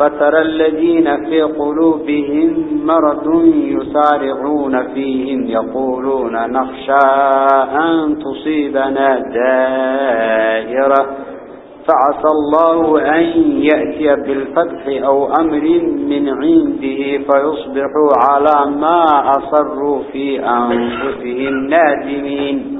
فترى الذين في قلوبهم مرض يسارعون فيهم يقولون نخشى أن تصيبنا دائرة. فعسى الله أن يأتي بالفتح أو أمر من عنده فيصبحوا على ما أصروا في أنفسهم نادمين.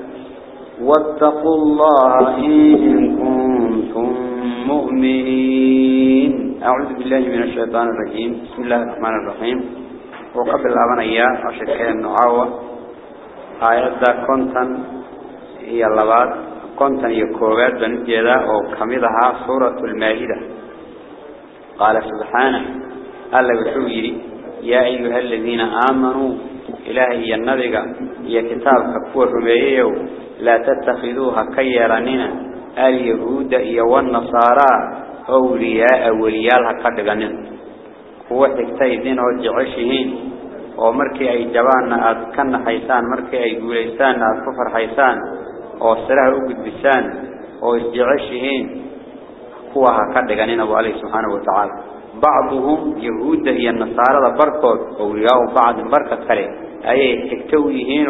واتقوا الله إن كنتم مؤمنين. أعوذ بالله من الشيطان الرجيم. بسم الله الرحمن الرحيم. وقبل الأبن إياه وشكرا النعاوة آيات كنتن هي اللبات كنتن يكوغات بنجيدا وكمدها سورة المائدة. قال سبحانه ألا بحويري يا أيها الذين آمنوا إلهي النبي يا كتاب كفور رميه لا تتخذوها كيراننا اليهود والنصارى أولياء وليالها قدقنين هو تكتايدين وجعشهين ومركي أي جبان أد كن حيسان مركي أي قوليسان أد كفر حيسان وصلها أقد بسان وإسجعشهين هو هكذا أبو عليه سبحانه وتعالى. بعضهم يهود هي النصارى بركض أولياء بعض بركة كله أي تكتويهين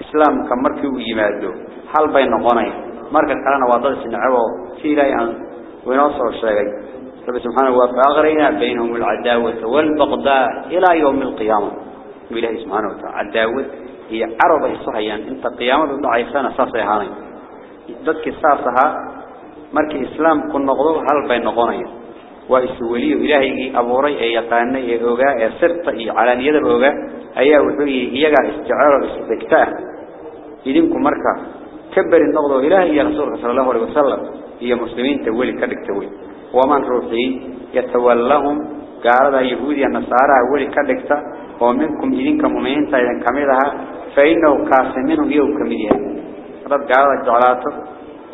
إسلام كمركي ويمادو حل بين نقونين مركز كلنا وضع سنعوه سيلاي أن ونصر الشيء رب سبحانه وتعالى بينهم العداوة والبغضاء إلى يوم القيامة بالله سبحانه وتعالى عداوة هي عرب الصحيان انت قيامة ضعيفان أساسي هاني ضدك الساسها مركي إسلام كن نقضوه هل بين نقونين وإسوليه إلهي أبوري أي يقاني أي أوغا أي سرط أي علانية أوغا أي وحوي إيجا استعارة استكتاه idinku marka kabari noqdo ilaahay iyo rasuulka sallallahu alayhi wasallam iyo muslimiinta wali ka dhigtay waman ruuxi yatawallahum gaarada yahuudiya nasaara wali ka dhigta oo minkum idinka muuminiinta idan kamidaha fa innahu qaasiminu iyo kamid yahay dad gaarada jeclaato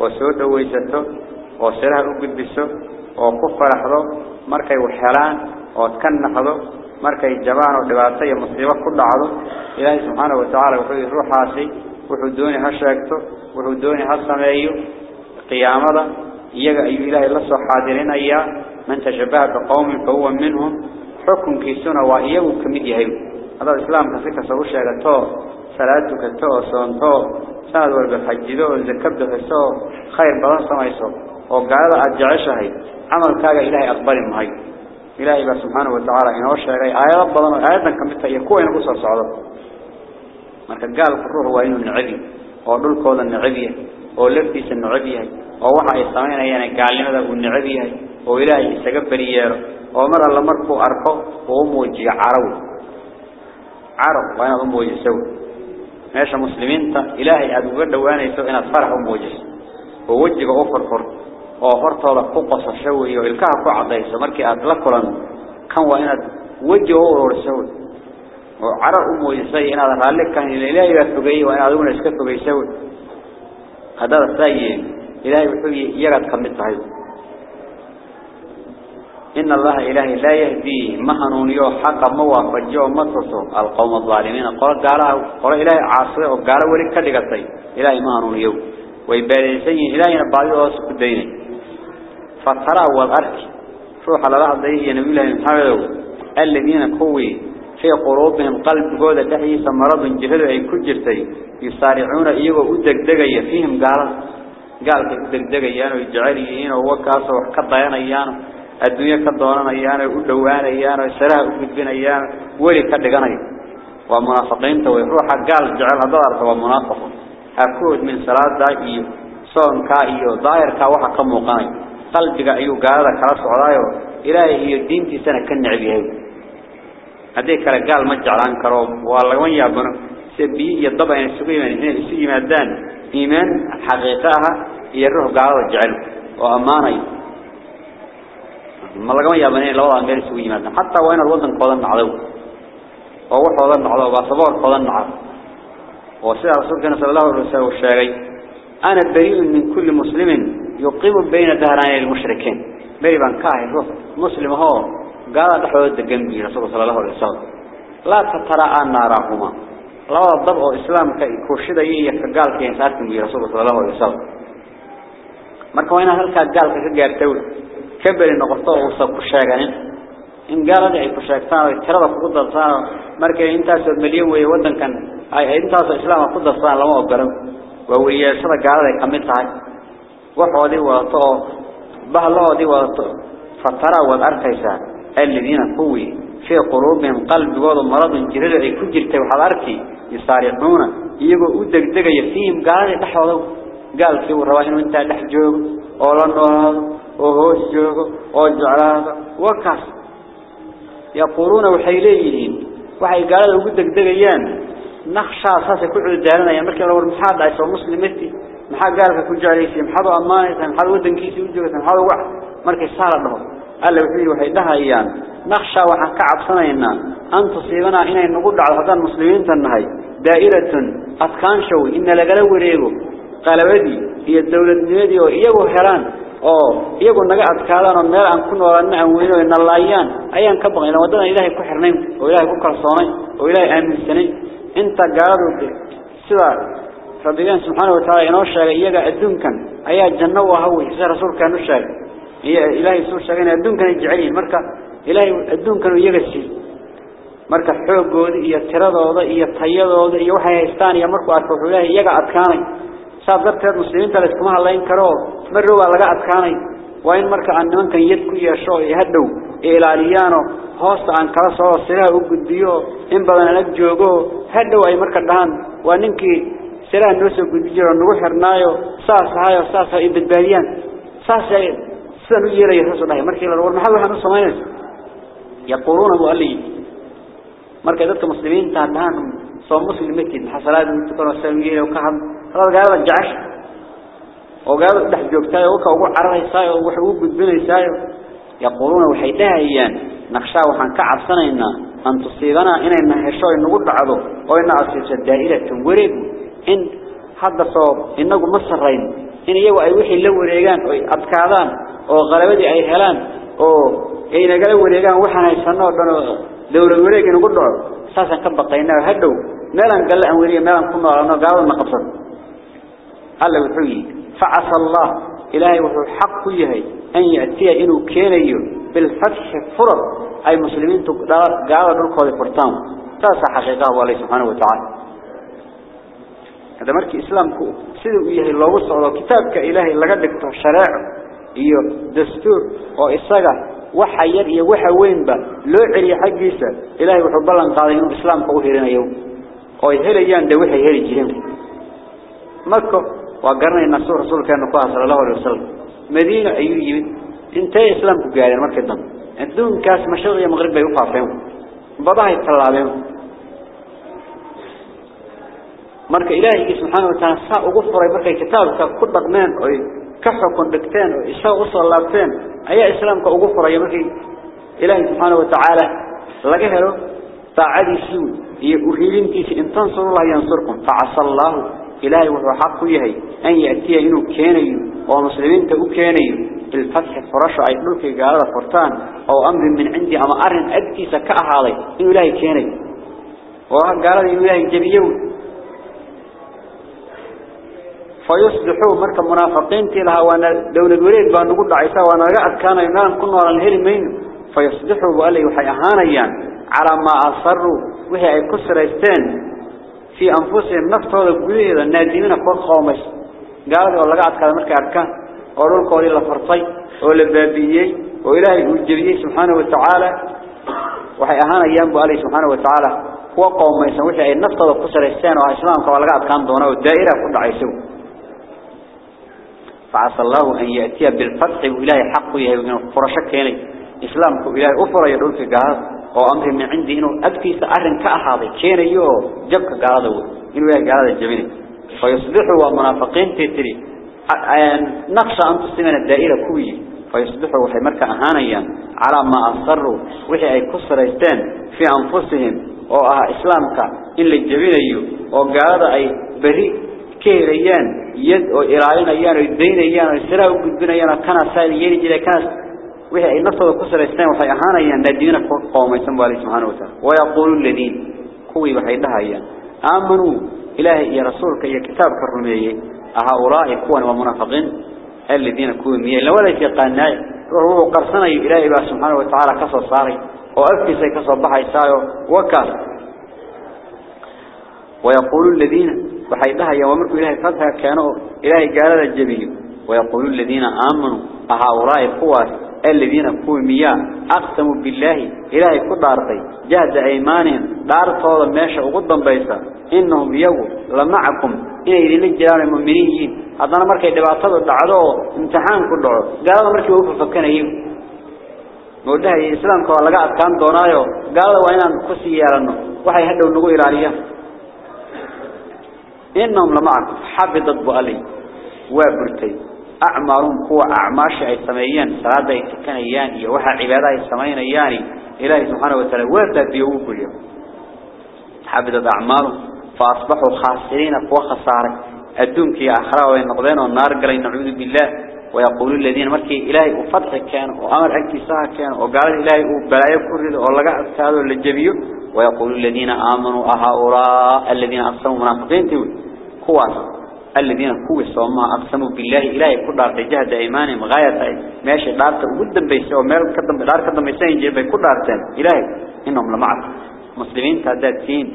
oo soo dhawaysato oo siraha u gudbiso oo ku faraxdo markay wax helaan oo kan naxdo markay jabaan oo dhibaato iyo musiibo ku dhacdo ilaahay subhanahu wa ta'ala wuxuu ruuxaasi وحدوني هشاكتو وحدوني هسمايو قيامة إيجا أي إله الله حاضرين أيها من تشبه بقوم فهو منهم حكم كيسونا وإيجا كميدي هيو هذا الإسلام كسيكا سوش يغتو صلاتك تو صنطو سند والبحجدو الزكبد فسو خير بدن سميسو وقال أجعشهي عمل كاغا إلهي أقبل مهي إلهي سبحانه وتعالى إنه شاقي آيات بدن آياتنا كمتها يكوين قصة صعودة marka gaalku ruux waa inuu nacabi oo dhulkooda yahay oo laftiisa necab yahay oo waxa ay sameynayaan gaalnimada uu necab yahay oo ilaahay isaga bariyeero oo mar alla markuu arko uu muujiyo caraw caraw waa inaad u muujiso meesha muslimiinta ilaahay aad uga dhawaanayso inaad farax u muujiso oo wajiga u furfur oo hortooda ku qosasho weeyo ilkaha ku cadayso markii aad la kulan kan waa inaad wajiga u ururso caraw u muujiso inaad raalli ka ilaahay baa fogeeyay waa inaad una iska fogeyso هذا الثاني إلهي وحوي يغد كمت هاي إن الله إلهي لا يهدي مهنونيو حق موافجو مطرسو القوم الظالمين. قال قال قال إلهي عاصر وقال ولي كدقتي إلهي مهنونيو ويباليسي إلهي نبالي واسق الدين فترى والأرك روح على بعض ذي نبي الله محمد الذين كوي في قلوبهم قلب جودة تحيي مرض جهد أي كجرتي يسارعون إيوه ودقدقيا فيهم قال. قال كدقدقيان ويجعليين ووكاس وحكضيان الدنيا كدونان ودوان وسلاء وقدبين ولي كدقان ومنافقين توي روحا قال جعل هذا ومنافق أكود من صلاة دائي صون كائيو ظاهر كوحا كموقاني قلبك أيو قال كلاس عرايو إلهي الدين تسنة كالنعبيه هذه كلا قال ما جعلان كروب. والله وين يابنا سبي يضبع يسوي من هنا يسوي مادان إيمان حقيقتها يروح قال وجعل وأمانة. ما لقوا يابنا لو أن غير يسوي مادان حتى وين الوطن قادم عدو ووح قادم عدو وصبر قادم عدو رسول صلى الله عليه وسلم والشاقي أنا بريء من كل مسلم يقيم بين دهران المشركين. بريء بان كاهي مسلم هو. قال دحود دقن بي رسول صلى الله عليه وسلم لا تترى أن ناراهما لا ضبع إسلام كوشيدا يكقال كين ساركم بي رسول صلى الله عليه وسلم ka gaartay ka bari noqoto oo soo ku sheeganin in gaalada ay ku sheegtaan oo tirada ku dalsaan marka intaas oo milyan weey wadankan ay intaas islaam ku dalsaan lama ogolan waa weeyashada gaalada ay kamid tahay waxoodii wadato bahloodii wadato fatara wad arkaysaa الذين قوي في قلوبهم قلب وضع مرض جرد أي كجرت وحضاركي يصارعون يقول أدق دقيا فيهم قال تحوضوا قال كيو رواهن وانت لحجوه أولانوه وهوس جوه وجعلاده وكاس. يقولون وحيليهين. وحي قالوا أدق دقيان نخشى أساسا كل عدالنا يا مركب لو المحاد عيسى مسلمتي محاد قالك كل جعليسي محادوا أمانة محادوا ودن كيسي وجوه محادوا واحد. مركب سالة لهم alla wuxuu waxay dhahayaan naqsha waxaan ka cabsanaynaa an tusiibana inay nagu dhacdo haddaan muslimiinta nahay daa'iratun adkaanshow inna lagala wareego qalabadii iyo dawladnimadii oo iyagu helaan oo iyagu naga adkaadaan meel aan ku noolaana aan weyno na laayaan ayaan ka baqaynaa waddadan ilaahay ku xirnayn oo ilaahay ku kalsoonay oo ilaahay aaminsanayn inta gaaladu sida rabbigeen subxaanahu watacaala inoo sheegay iyaga adduunkan ayaa janno u aha wey sida ilaahay soo sheegay adduunkana jecel yihiin. Marka ilaahay adduunkana iyaga sii marka xoogooda iyo tiradooda iyo tayadooda iyo waxay haystaan iyo markuu arko wuxuu ilaahay iyaga adkaanay. Saad darteed muslimiinta la iskuma hadlayn karo. Marrow waa laga adkaanay. Waa in marka aan nimankan yad ku yeesho oo hoosta aan kala soo siraha u gudbiyo in badan alag joogo hadhow ay marka dhahaan. Waa ninkii siraha noo soo gudbi jiro nagu xirnaayo saas ahayo saas ay badbaadiyaan. Saas ay سنو يري حسن داي مركي لور ما حدو حنو سمايس يقولون أبو علي مركي ددك مسلمين تاتان سو مسلمين كي حسرات انت كن سنو يري أو كهم قال قال جعش. أو قال دح جوكتاي أو كا أو عرهيسا أو و خو غدبنيسا يقولون وحيتها إيان. نقشا وحن كعبسنينا إن تصيبنا إن إن هشو انو دعدو أو إن اسيس دائره وريد إن حدثوا انو ما سرين إن ايوا أي وخي لا وريغان oo qalabadii ay helaan oo ay nagala wareegaan waxaan haysanoo dhan oo dawlad wareeg inagu dhaco saasaan ka baqaynaa hadhow meelaan galle aan weliya meelaan ku noolaano gaalada na qabsan alla wuxuu yidhi facasa allah ilaahay wuxuu xaq ku yahay an ya'tiya inuu keenayo bilfatxi furad ay muslimiintu gaalada dhulkooda furtaan taasaa xaqiiqaha waa lay subxaanahu watacaala هذا مركي إسلامك سيدو إياه الله وصعه كتابك لقد دكتور شرائع iyo dastuur oo isaga waxa yar iyo waxa weynba loo celiyo xaqiisa ilaahay wuxuu ballan qaaday inuu islaamka u hirinayo oo ay helayaan de waxay heli jireen إن السور رسول كان نقوها صلى الله عليه وسلم مدينة أيو يمين انتهي إسلام كقالين مركز دم الدون كاس مشغل مغرب بيوقع فيهم بضاها يتطلع بهم marka ilaahay subhanahu wa ta'ala saa ugu furay markay kitaabka ku dhaqmeen oo كحكم كندكتان إسلام وصل لابتين أي إسلام كأغفر يا مخي إله سبحانه وتعالى لقيه له فعدي سيون يأهلين كيس إن تنصر الله ينصركم فعصى الله إلهي والرحاق يهي أن يأتي إنه كيني ومسلمين تأو كيني بالفتح فرشع يقولك قال هذا فرطان أو أمر من عندي أما أرهن أدكي سكأها علي إنه إلهي كيني وقال هذا إلهي جبيون فيصبحوا مركب منافقين تلها وأنا دون الوريد بان نقول عيسى وأنا رأت كان يمان كنا على الهيل مين. فيصبحوا وقال يوحي أهانيان على ما أصروا وهي كسر استان في أنفسهم نفطه القوية النادمين فوق خامس قالوا والله قاعد كذا مركب أركان. قالوا قولي الله فرطي ولا بابيي وإلهي الجبيي سبحانه وتعالى. وحي أهانيان بألي سبحانه وتعالى. هو قوم يسوي شيء نفطه كسر استان وإسلام كوالله قاعد كان دونه. والدائرة كل عيسو فعسى الله أن يأتي بالفتح وإلهي حقه يهي فرشك يعني إسلامك إلهي أفر يدعو في قهاز وأمر من عندي إنه أدكي سأرن كأحاضي. كان يو جبك قهاده إنه إلهي قهاده الجميل فيصبحوا منافقين تتري. نقص أن تستمن الدائرة كوي. فيصبحوا وحي مركة أهانيا على ما أصروا. وحي أي كسر يستان في أنفسهم. وأها إسلامك إلا الجميل وقهاده أي بريء كيريان يد أو إيران أيان ويدين أيان ويسرع وجودنا أيان كان سائل يري جل كان وهي النصر وكسر الإسلام وحي أهانا أيان الدين قوم يسمى الله سبحانه وتعالى ويقول الذين قوي وحي لها أيان آمنوا إلهي يا رسولك يا كتابك الرمية هؤلاء كون ومنافقين الذين كون مية لو لا يقانا وهو قرصنا إلهي سبحانه وتعالى كسر صاري وأفكي سيكسر بحي سايو وكاس ويقول الذين وحيدها يا ومرك إلهي فتها كانوا إلهي قال الجبي ويقول الذين آمنوا أهؤلاء القوات الذين كوا مياه أقسموا بالله إلهي كل دارتي جهد أيمانهم دار طول ماشا وقدم بيسا إنهم يو لمعكم إن إذن الجلال المؤمنين هذا مرك يدبعتوا دعوه امتحان كله قالوا مرك يوقف فكنا يو وده الإسلام كوا لقى كان دونايو قالوا وين كسي يارنو وحي هدوا النقو إيرانيا إنهم لمعك حبضت بألي وابرتي أعمارهم هو أعماش أي سميان صلاة أي تكنيان يوحى عبادة أي سميان ياني إلهي سبحانه وتعالى وابدأ بيوك اليوم. حبضت أعمارهم فأصبحوا خاسرين قوة خسارة. الدنك يا أخرى وينقضين والنار قلين نعوذ بالله. ويقول الذين مركي إلهي وفتح كان وأمر أكتساها كان وقال إلهي وبلايا كرد ولقى أبتاده للجبيه ويقول الذين آمنوا أهؤلاء الذين أقسموا منافقين تقول كواس الذين كوا سوما أقسموا بالله إلهي كل دار جهد إيمانهم غاية ماشي دارت وقدم بيسوا مال كدم دار كدم بيسين جيب كل دارتين إلهي إنهم لمعك. مسلمين تعدادين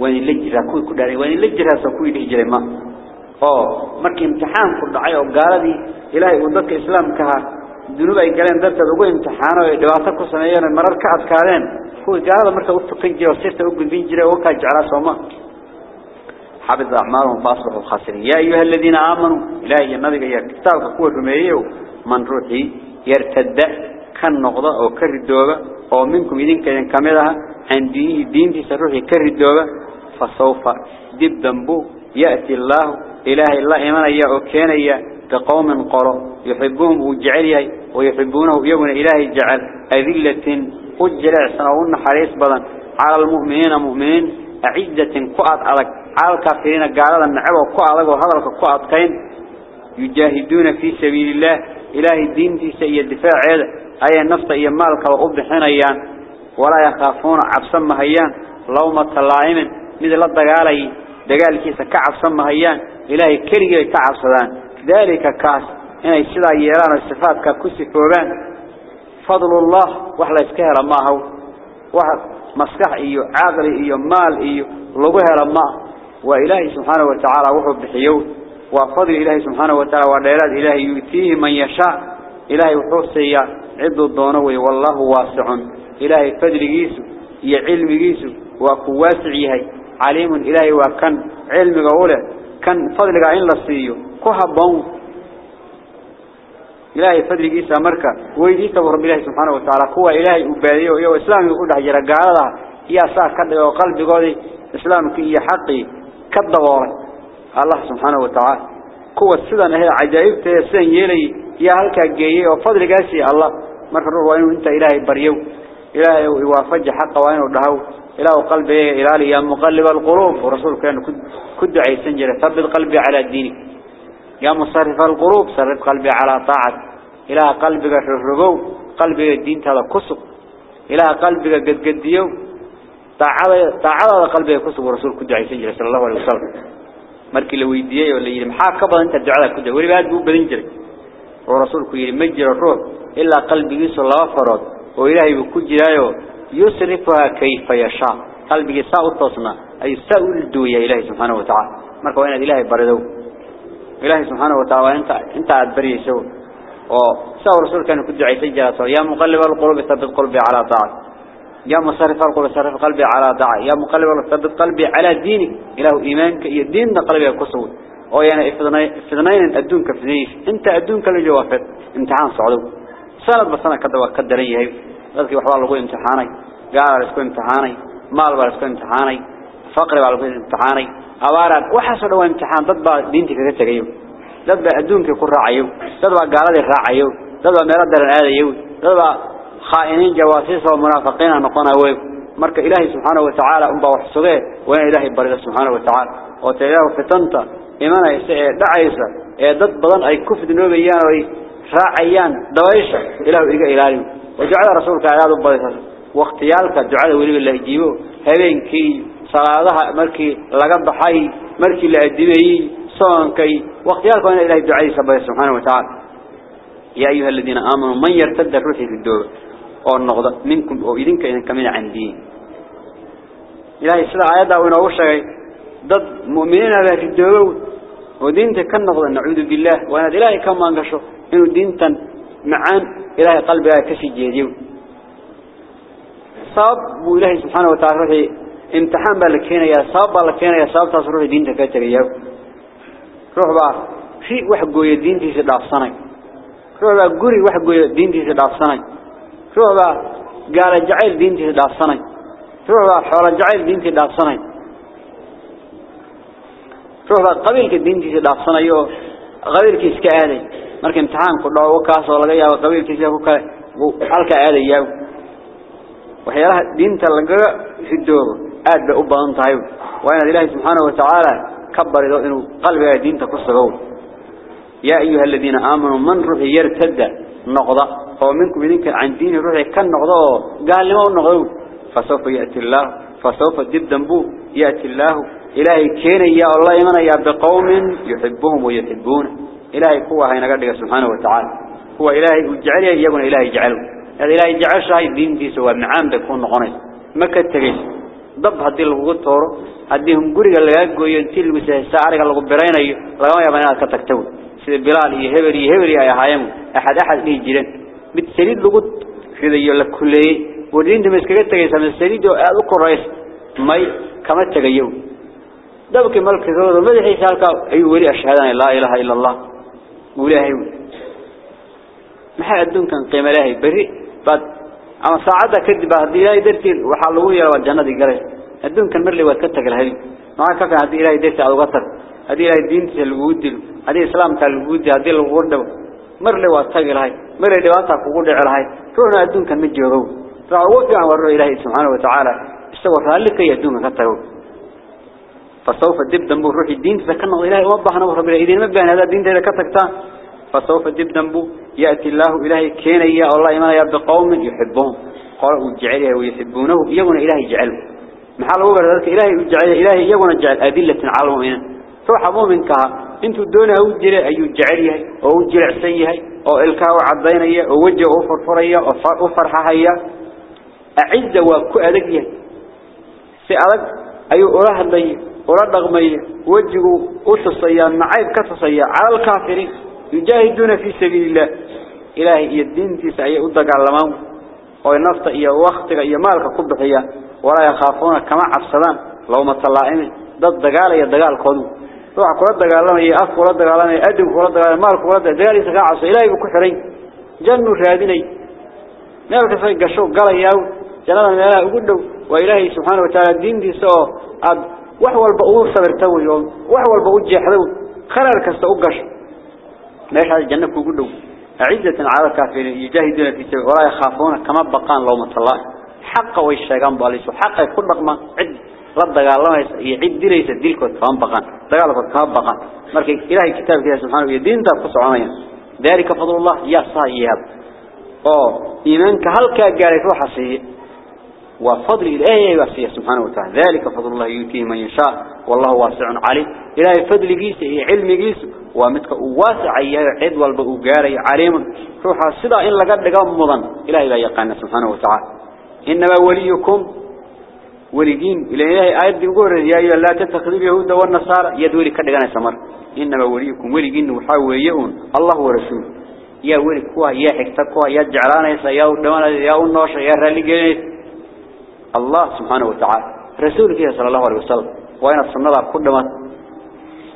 وين اللجرة كوي كل داري وين اللجرة سكوي الهجرة ما. أو مركي امتحان كل عيا وقالدي إلهي ودك إسلام كها. ذنوب أي قالين درت لقوا امتحان ودواتك سنيان مرر كعد كارين. هو قال مركي وفتقين جرا وسيرته وقل بين جرا وكاج على سوما. حبط أعمالهم فأصبحوا خاسرين. يا أيها الذين آمنوا إلهي يا كتابك قوة رميه من روحي يرتد كان نقضة أو كردوبة أو منكم إذن كان كاملها عن دينه دين في سروحي كردوبة فسوف دب ذنبه يأتي الله إلهي الله إيمان يا أوكينا يا كقوم قرأ يحبهم وجعليه ويحبونه يوم إلهي جعل. أذلة وجلع سنوون حريص بدن. على المؤمنين مؤمنين. أعزة قعد على الكافرين قال النعبة وقعد وهذا القعد كين يجاهدون في سبيل الله إلهي الدين في سيء الدفاع هذا أي النفط أي مالك وقبض حنيان ولا يخافون عبسا مهيان لومة اللائم مثل الدقالي دقال كيسا كعبسا مهيان إلهي كريجي كعبسدان ذلك كاس هنا يسيدا يران الصفات ككسي فوبان فضل الله وحلا يسكهر ما هو واحد مسكح إيو عاقل إيو مال إيو لغوها لما وإلهي سبحانه وتعالى وحب بحيوه وفضل إلهي سبحانه وتعالى وديرات إلهي يؤتيه من يشاء إلهي وحوصي عد الضونوي والله واسع إلهي فضل جيسو يا علم جيسو وكواسعيه عليم إلهي وكان علم قوله كان فضلك إن لصيه كهبون إلهي فضلك إيسا مركا ويديك رب الله سبحانه وتعالى هو إلهي أباديه ويو إسلامي يقول حجر قالها يا ساك كده وقلبي قولي إسلامك إيا حقي كدواري الله سبحانه وتعالى قوة السيدة هي عجائب تيسين يلي يا هلك جاي وفضل قاسي الله. مرة روح وينو أنت إلهي بريو إلهي يوافج حق وينو دهو إله قلبي إلهي يا مقلب القلوب ورسول كان كد عيسان جرى. ثبت قلبي على الدين يا مصرف القلوب صرف قلبي على طاعة. إلى قلبك الرغو قلبي الدين تلا كسب. إلى قلبك قد قد يو تعالى تعالى قلبي كسب ورسول كدعي عيسى صلى الله عليه وسلم. مركي لو يديه ولا يدي قبل أنت الدعاء كده. ولي بعد مو بنجري ورسول كدعي مجر الروح. إلى قلبي يسر الله فرد وإلهي بكجر يو يسرفها كيف يشاء. قلبي ساء التصمى أي ساء الدوية إلهي سبحانه وتعالى. مركوين وين الإلهي بردو. Ilaahay subhanahu wa ta'ala inta inta aad bariyayso oo saa rasuulkan ku ducaysan jiraa ya muqallibal qulubi thabbit qalbi ala ta'at يا مصرف القلب صرف قلبي على داع يا مقلب ثبت قلبي على دينك. إله إيمانك يا دين قلبي كسود أو يعني إفضنين أدونك فديش أنت أدونك لجوافت امتحان صعدو. سنة بسنة كذا وقدرية هي ذلك وحوال الله امتحاني. قال رسكو امتحاني. مال رسكو امتحاني. فقر رسكو امتحاني. أبارات وحسن هو امتحان. ضد دينتك كتغيو ضد أدونك يكون راعيو ضد لي راعيو ضد ميرد درن هذا يو ضد خائنين جواسيس ومنافقين نقونا ويب مرك إلهي سبحانه وتعالى أنبا وحسوه وين إلهي بريد سبحانه وتعالى. وتلاه فتنطى إيمانا دعيسا. ضد بضان أي كفد نوبيان وي. راعيان دويشا إله إيقا إلهي. وجعل رسولك عياد بريد واختيالك دعاء ولي الله يجيبه هبين كي صلاة مركي لقب حي مركي لأدبي صوان كي واختيالك وين إلهي دعاء سبحانه وتعالى يا أيها الذين آمنوا من يرتد الروح في الدور oo noqda minkum oo idinka idin kamid aan diin ilaahay sida aayada uu inoo sheegay dad muuminiina ah ridoow oo diinta ka noqda nacuudu billah wa ana ilaahay ka maangasho inuu diintan macaan ilaahay qalbiga امتحان بل كينيا صاب بل كينيا صاب تصرف الدين تكتر يو روح با في وحقو يدين تيسي دافصاني روح با قري وحقو يدين تيسي دافصاني روح با قال جعل دين تيسي دافصاني روح با حول جعل دين تيسي دافصاني روح با قبيل كدين تيسي دافصاني قبيل كيسك اهدي مارك امتحان قلوه وكاس ولغي أو قبيل كيسك اهدي وحالك اهدي يو وحيالها دين تلقى في الدور. Aad bay u badan tahay waa inaad ilaahay subxaanahu watacaala ka barido inuu qalbiga diinta ku sugo yaa ayuha aladiina aamanuu man ruuxi yartada noqda oo minkum idinka can diini ruuxi ka noqda oo gaalnimo u noqdo fasawfa yaati allah fasawfa dib dambu yaati allah ilaahay keenaya oo la imanaya biqawmin yuhibbuhum wa yuhibbuna ilaahay kuwa haynaga dhiga subhanahu wa ta'ala kuwa ilaahay u jecel yahay iyaguna ilaahay jecel hada ilaahay jeceshahay diintiisa waa macaan bay ku noqonaysa ma ka tagay dab hadii lagu tooro hadii hum guriga laga gooyo intii lagu saayay ariga lagu biraynayo laga yaabaa inaad ka tagto sida bilaal iyo hebel iyo hebel ay ahaayeen axad axad dhigi jireen mid saliid lagu ridayo la kuleeyay wadiinta ma iskaga tagaysa mid saliid oo aad u korays may kama tagayo dabki malkooda madaxiisa halka ay wali ashhadaan la ilaha illa allah ilaahay maxay adduunkan qiimo ilaahay bari bad galay adduunkan marley waad ka tagalahay ma ka ka hadii ilaahay dartii aad uga tag hadii ilaahay diintiisa lagu dilo hadii islaamka lagu dilo hadii lagu dhaw marley waad tagalahay marley dhibaata kugu dhici lahay ruuxna adduunkan ma joogo raaw fiican war ilaahay subhanahu wa ta'ala isagoo raalika iyo adduunka ka tago فسوف دب دنبو روحي دين تذكرنا إلهي وضحنا رب العيدين ما بين هذا الدين إذا كتكتا فسوف دب دنبو يأتي الله إلهي كين إياه الله إيمانا يبدأ قوم يحبهم. قال وجعله ويحبونه يقول إلهي جعله محال هو ذلك إلهي وجعله إلهي يقول جعل أدلة على المؤمنين. روح مؤمنك إنتو دون أوجل أي جعله أو جلع سيه أو إلكا وعضينيه أو وجه وفرفريه أو فرحة أعز وكو أدقيه سألك أي أراه الليه ولا دغمي وجهه وتصيا نعيب كتصيا على الكافرين. يجاهدون في سبيل الله. إلهي الدين تسعي ودقالمان ونفط إيا وقتك إيا مالك كبحيا ولا يخافون كما عفصدان لو ما طلعين ضد دقال إيا دقال قدو روح كل دجالنا هي أف كل دجالنا أدم كل دجالنا مال كل دجالنا دجالي سكاع عصي إلهي بكحرين جنة شهادني نبي كسر قشوا قال ياو جنة لا أقوله وإلهي سبحانه وتعالى الدين دي سو أب وحول بقول صبر توي يوم وحول بقول جحدو خلال كست أقش. ليش هذا الجنة كقوله عزة على الكافرين يجاهدون في سبيل ولا يخافون كما بقان لومة الله حق ويشتغان باليسو حق يكون رقم عد. رد الله يعد ليس ديلك كمان بقان دقالك كمان بقان مركي إلهي كتاب كده سبحانه يدين تبقص عنايا ذلك فضل الله يا صايب أو إيمانك هل كجاري روح سيء وفضل الآية واسية سبحانه وتعالى. ذلك فضل الله يؤتيه من يشاء والله واسع عليه إلهي فضل جيس علم جيس ومتك واسع يعد والبقاري عليم روح الصدا إلا قد لقام مضن إلهي لا يقان سبحانه وتعالى إنما وليكم وليين إلهي آيات يقول يا أيها لا تتخذوا اليهود والنصارى يدوري كدغنا سمر إنما وليكم وليين وحاويون الله ورسوله يا ولي كوا يا حكتا كوا يا جعلانيسا يا ودوانا يا النوشا يا رالي الله سبحانه وتعالى رسولك صلى الله عليه وسلم وين الصنادة كل ما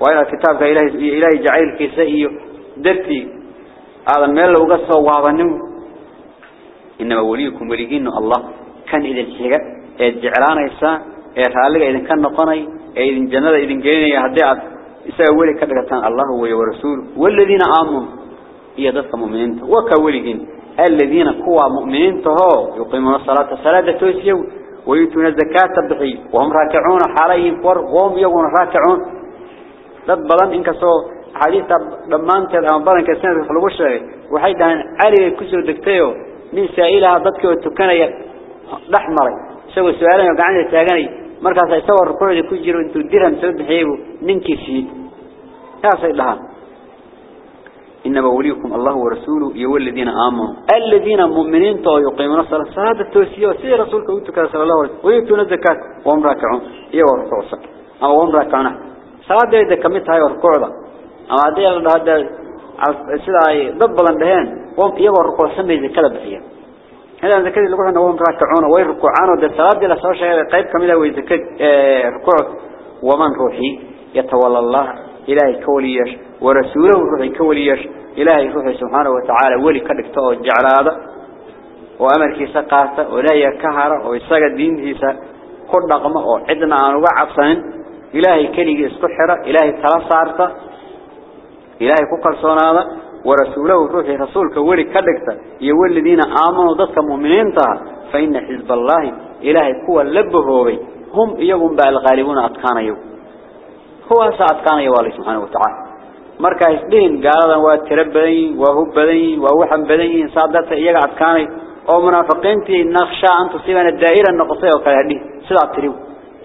وين كتابك إلهي إلهي جعيل كيسائي درتي هذا المال لو قصوا وابنهم إنما وليكم وليين الله كان إذا الحقا جعلانيسا رالي إذا كان نقني إذا جنة إذا جيني هدئت إسا ولي كدغتان الله هو ورسوله والذين آمنوا هي ضد مؤمنين وكوليين الذين كوا مؤمنين تهو يقيمون الصلاة الصلاة توسيو ويؤتون الزكاة بحي وهم راكعون حاليهم وهم يقون راكعون ضد بدن إنك سو حديث دمان كذا أم بدن كسنة في الوشة وحيد عن علي كسر دكتيو. من سائلها ضدك وتكنا لحمر سوى سؤالا يقعد يتاجني مركز يصور ركوع كجير أنتو درهم سبب حيبه ننكي فيه يا سيد لها. إنما وليكم الله ورسوله يو الذين آمنوا. الذين مؤمنين تو يقيمون الصلاة. صلاة التوسية وسي رسولك ويتك صلى الله عليه وسلم. ويؤتون الزكاة. وهم راكعون. يو ركوع صك أما وهم راكعون. إذا كمتها يو ركوع ذا أما هذا هذا سيدا ضبلا دهين وهم يو ركوع سمي ذي كلا بحيا هذا ذكر اللي قلنا وهم راكعون ويركعون وده صلاة لا سوى شيء قيب كملا ويذكر ركوع ومن روحي يتولى الله إلهي كوليش ورسوله روحي كوليش إلهي روحي سبحانه وتعالى ولي كدكتو جعل هذا وأمر كيسا قاسة ولا يكهر ويساق الدين كيسا كل رقمه وعدنا عن وقع صنين إلهي كلي استحرى إلهي ثلاث عرطة إلهي فقر صنع ورسوله روحي رسولك ولي كدكت يولي الذين آمنوا ضدك مؤمنين طه فإن حزب الله إلهي قوة لبهوري هم يقوم بأي الغالبون أتقانيو هو أسا أتقانيو الله سبحانه وتعالى. مركا يسبين قال هذا هو الترب بدي وهو بدي وهو حم بدي صادت إياك أتقاني أو منافقين في النقشة أن تصيبنا الدائرة النقصية وكالهدي. سبع تريو.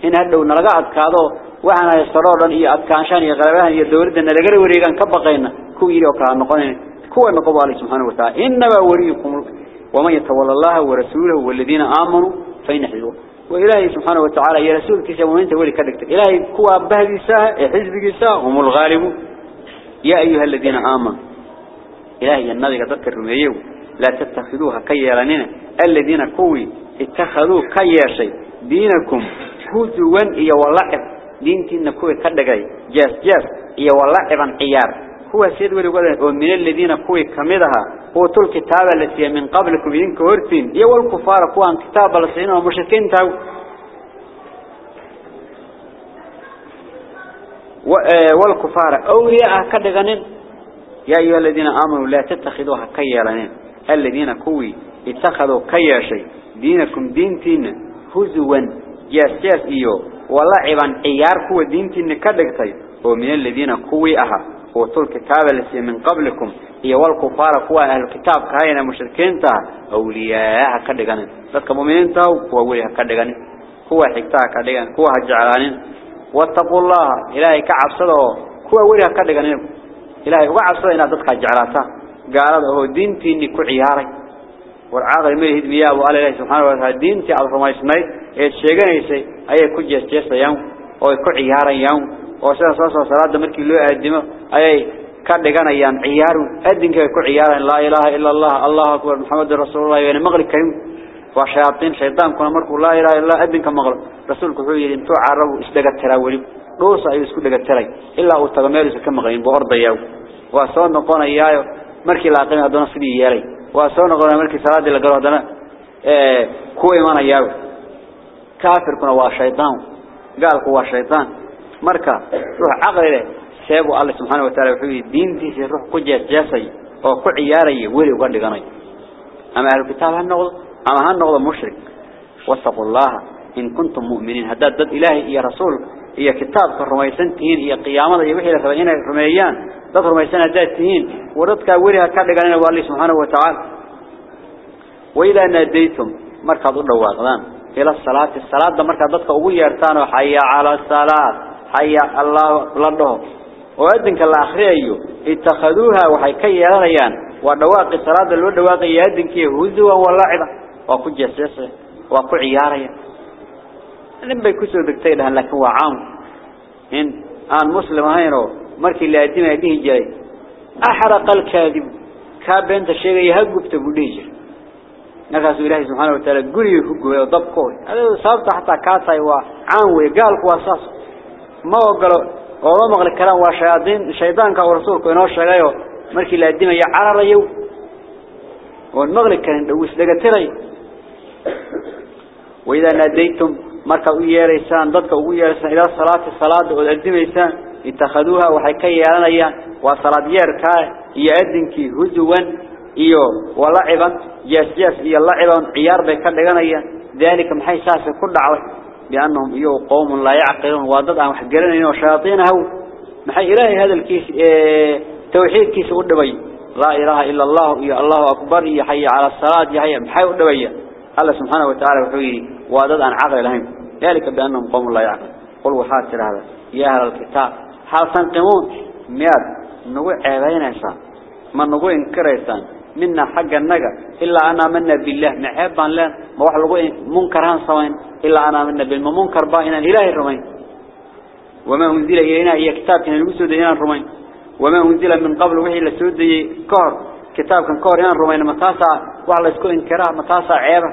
إن هدو نلقى أتقاضو waxaan ay saroodhan iyo adkaanshan iyo qalabahan iyo dawladda nalaga wareegan ka baqayna ku yiri oo kala noqonay kuwa noqobaali subhanahu wa ta'ala inma waliyakum ومن يتولى الله ورسوله والذين آمنوا فإن حزبه وإلهي سبحانه وتعالى يا رسول كيسا ومن تولي كدكت. إلهي كوا بهدي ساه حزب ساه هم الغالبون يا أيها الذين آمنوا. إلهي النبي قدرك الرميو لا تتخذوها كيالنين الذين كوي اتخذوا كياشي دينكم هزوا إيا ولعب دينتين كوي كدقاي. جاس جاس. إيا ولعبا عيار. هو سيد ولي ومن الذين كوي كمدها. هو طول كتاب التي من قبلكم إذن كورتين. إيا والكفار كوان كتاب السين ومشركين تاو. والكفار أولياء كدغنين يا أيها الذين آمنوا لا تتخذوها كيالنين الذين كوي اتخذوا كياشي. دينكم دينتين هزوا. جاسياس إيو. ولعبا عيار كوي دينتين كدغتي ومن الذين كوي أها. وطول كتاب الذي من قبلكم. هي والكفار كوا أهل الكتاب كهينا مشركين تا. أولياء كدغنين لك مؤمنين تا وأولياء كدغنين هو حكتا كدغنين هو هجعلانين واتقوا الله. إلهي كعبصده. كوا وليها كدغنين إلهي وعبصده إنا ضدك جعلاتا قال هو دينتي إني ورعاده ما يهد بيا أبو الله سبحانه وتعالى الدين تي على فما يسمى الشيخان يسي أيه كجة جيسة يوم أو يكون عيارا يوم أو سلا سلا سلا دمر كله أهدمه أيه كان لقانا يوم عيار أدنك يكون عيارا لا إله إلا الله الله أكبر محمد رسول الله يعني مغلق كريم وشياطين شيطان كنا مركو لا إله إلا أدنك مغلق رسولك هو يريد أنتو عارب إسدقى التراولي روسا أيه إسكو لقى التراي إلا هو التغمير يسكى مغلقين يوم وأصلا نقانا إياه مركي لا قيمة دون سبيه وأسونا قلنا ملك ثلاثة لجره دنا كوي ما نجاو كافر كنا وشيطان قال كوا شيطان مركا روح عقله سيبو الله سبحانه وتعالى في دين ديس روح كجس جسي أو كعياري ولي وقال لقاني أما أهل الكتاب هالنغض أما هالنغض مشرك وصف الله إن كنتم مؤمنين هداد ضد إلهي يا رسول wixii la rabay inay rumeeyaan dad rumaysan hadda tihiin waradka weli ha ka dhiganina waa Allah subhanahu wa ta'ala وإذا ناديتم مركض الرواقدان إلى الصلاة الصلاة مركض ضدك أقول يرتان حي على الصلاة حي الله لده وأذنك الآخرية أيو اتخذوها وحي كي يريان ودواق الصلاة اللي ودواق يأذنك هزوا واللعبة وكل جساسة عياريا لم بيكسوا دكتيرها لكن هو عام إن آن مسلم هينو مركي اللي أدينا يديه جاي أحرق الكاذب كابنت الشيء يهقب تبوليجر markaasuu ilaahay subxaanahu watacaala guriga ku gubay oo dabkooy adigu sababta xataa kaa tahay waa caan wey gaalku waa saas ma ogolo oo ma maqli karaan waa shayaadiin shaydaanka uu rasuulku inoo sheegayo markii la adimaya marka u yeeraysaan dadka ugu yeeraysaan ilaa salaati salaada ood adimaysaan ittakhaduuha waxay ka yeelanayaan waa salaad yeerkaa iyo adinkii huduwan iyo walaciban jaasjaas iyo laciban ciyaar bay ka dhiganayaan dalika maxay saas ku dhacday biannahum iyo qowm la yaqilun wadad aan wax garanayno shayaatiinahu maxay ilaahay hadalkiis ee tawxiidkiisa u dhibay la ilaaha illa allah iyo allahu akbar iyo hayya ala salaat iyo maxay u dhibaya allah subhanahu wa ta'ala wuxuu yiri wadad aan aqal lahayn dalika biannahum qowm la yaqil qul waxa tirahda ya ahlal kitab hal tanqimun miyad nagu ceebaynaysa ma nagu inkiraysaan منا حق النجا إلا أنا منا بالله. معيب عن لأن ما واحد لقوا منكر هان سوين إلا أنا منا بالمنكر بائنا إله الرمين. وما أنزل إلينا هي كتاب كان الوسود هنا الرمين. وما أنزل من قبل وحي لسود كار كتاب كان كار هنا الرمين. متاسع وعلى سكو إنكراء متاسع عيبة.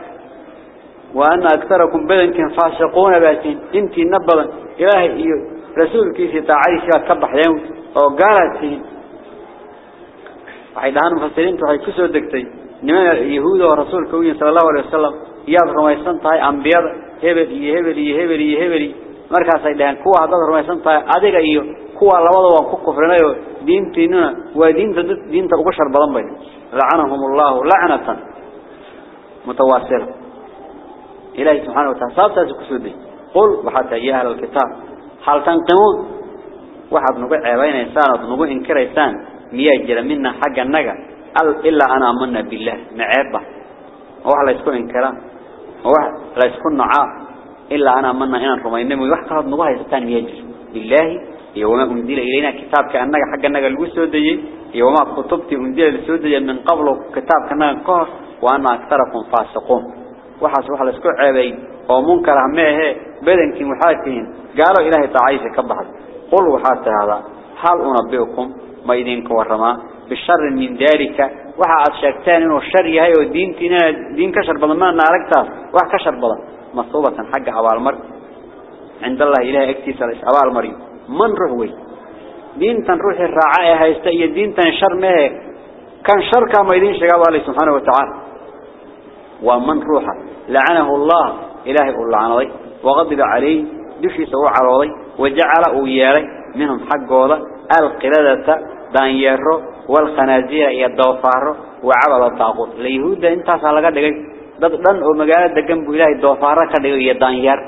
وأن أكثركم بدن كان فاسقون باتين انتي نبضا إلهي رسول كيسي تعالي شاك كبح يوم niman yahuud oo rasuulka u yimid sallallahu alayhi wasallam iyaad rumaysan tahay ambiyada hebel iyo hebel iyo hebel iyo hebel markaas ay dhahan kuwa hadda rumaysan tahay adiga iyo kuwa labada waan ku kufrinay oo diintiina waa diinta diinta ugu shar badan bay la'anahum allah la'natan mutawassil إله سبحانه وتعالى صاب تاسي كسودي قل وحتى يا أهل الكتاب حال تنقموا وحد نبع عبين إنسان وضنبع إنكر إنسان. ميجر منا حق النقا. قال إلا أنا أمنا بالله. معيبا وحد لا يسكن إنكرا وحد لا يسكن نعاف إلا أنا أمنا إنا رمينم ويحقا وضنبع إنسان ميجر بالله يوما أمدل إلينا كتاب كأنك حق النقا الوسودي يوما كتبتي أمدل السودي من قبله كتاب كأنك قار وأنا أكثركم فاسقون. Min ka waxaas wax la isku ceebay oo munkar ah meehe badankiin waxaa tihiin gaalo ilaahay taayisa ka baxay. Qul waxaa tahada hal unabbiukum ما يدين كورما بالشر من ذلك وحا شكتان إنه الشر يهي ودينتنا دين كشر بدن ما ناركتها وح كشر بدن مصوبة حق عوال المر عند الله إله اكتسال عوال المري من روي دين تنروح الرعاية هايستأي دين تنشر ما كان شر كما يدين شقاب الله سبحانه وتعالى ومن روحه لعنه الله إلهي قول لعنه وغضب عليه دفي سوى على وجعل ويالي منهم حق الله القردة دانيرو والخنازير iyo doofaaro wacabada taaqut leeyhuuda intaas laga dhigay dad dhan oo magaalada degan buu ilaahay doofaaro ka dhigay iyo daanyeer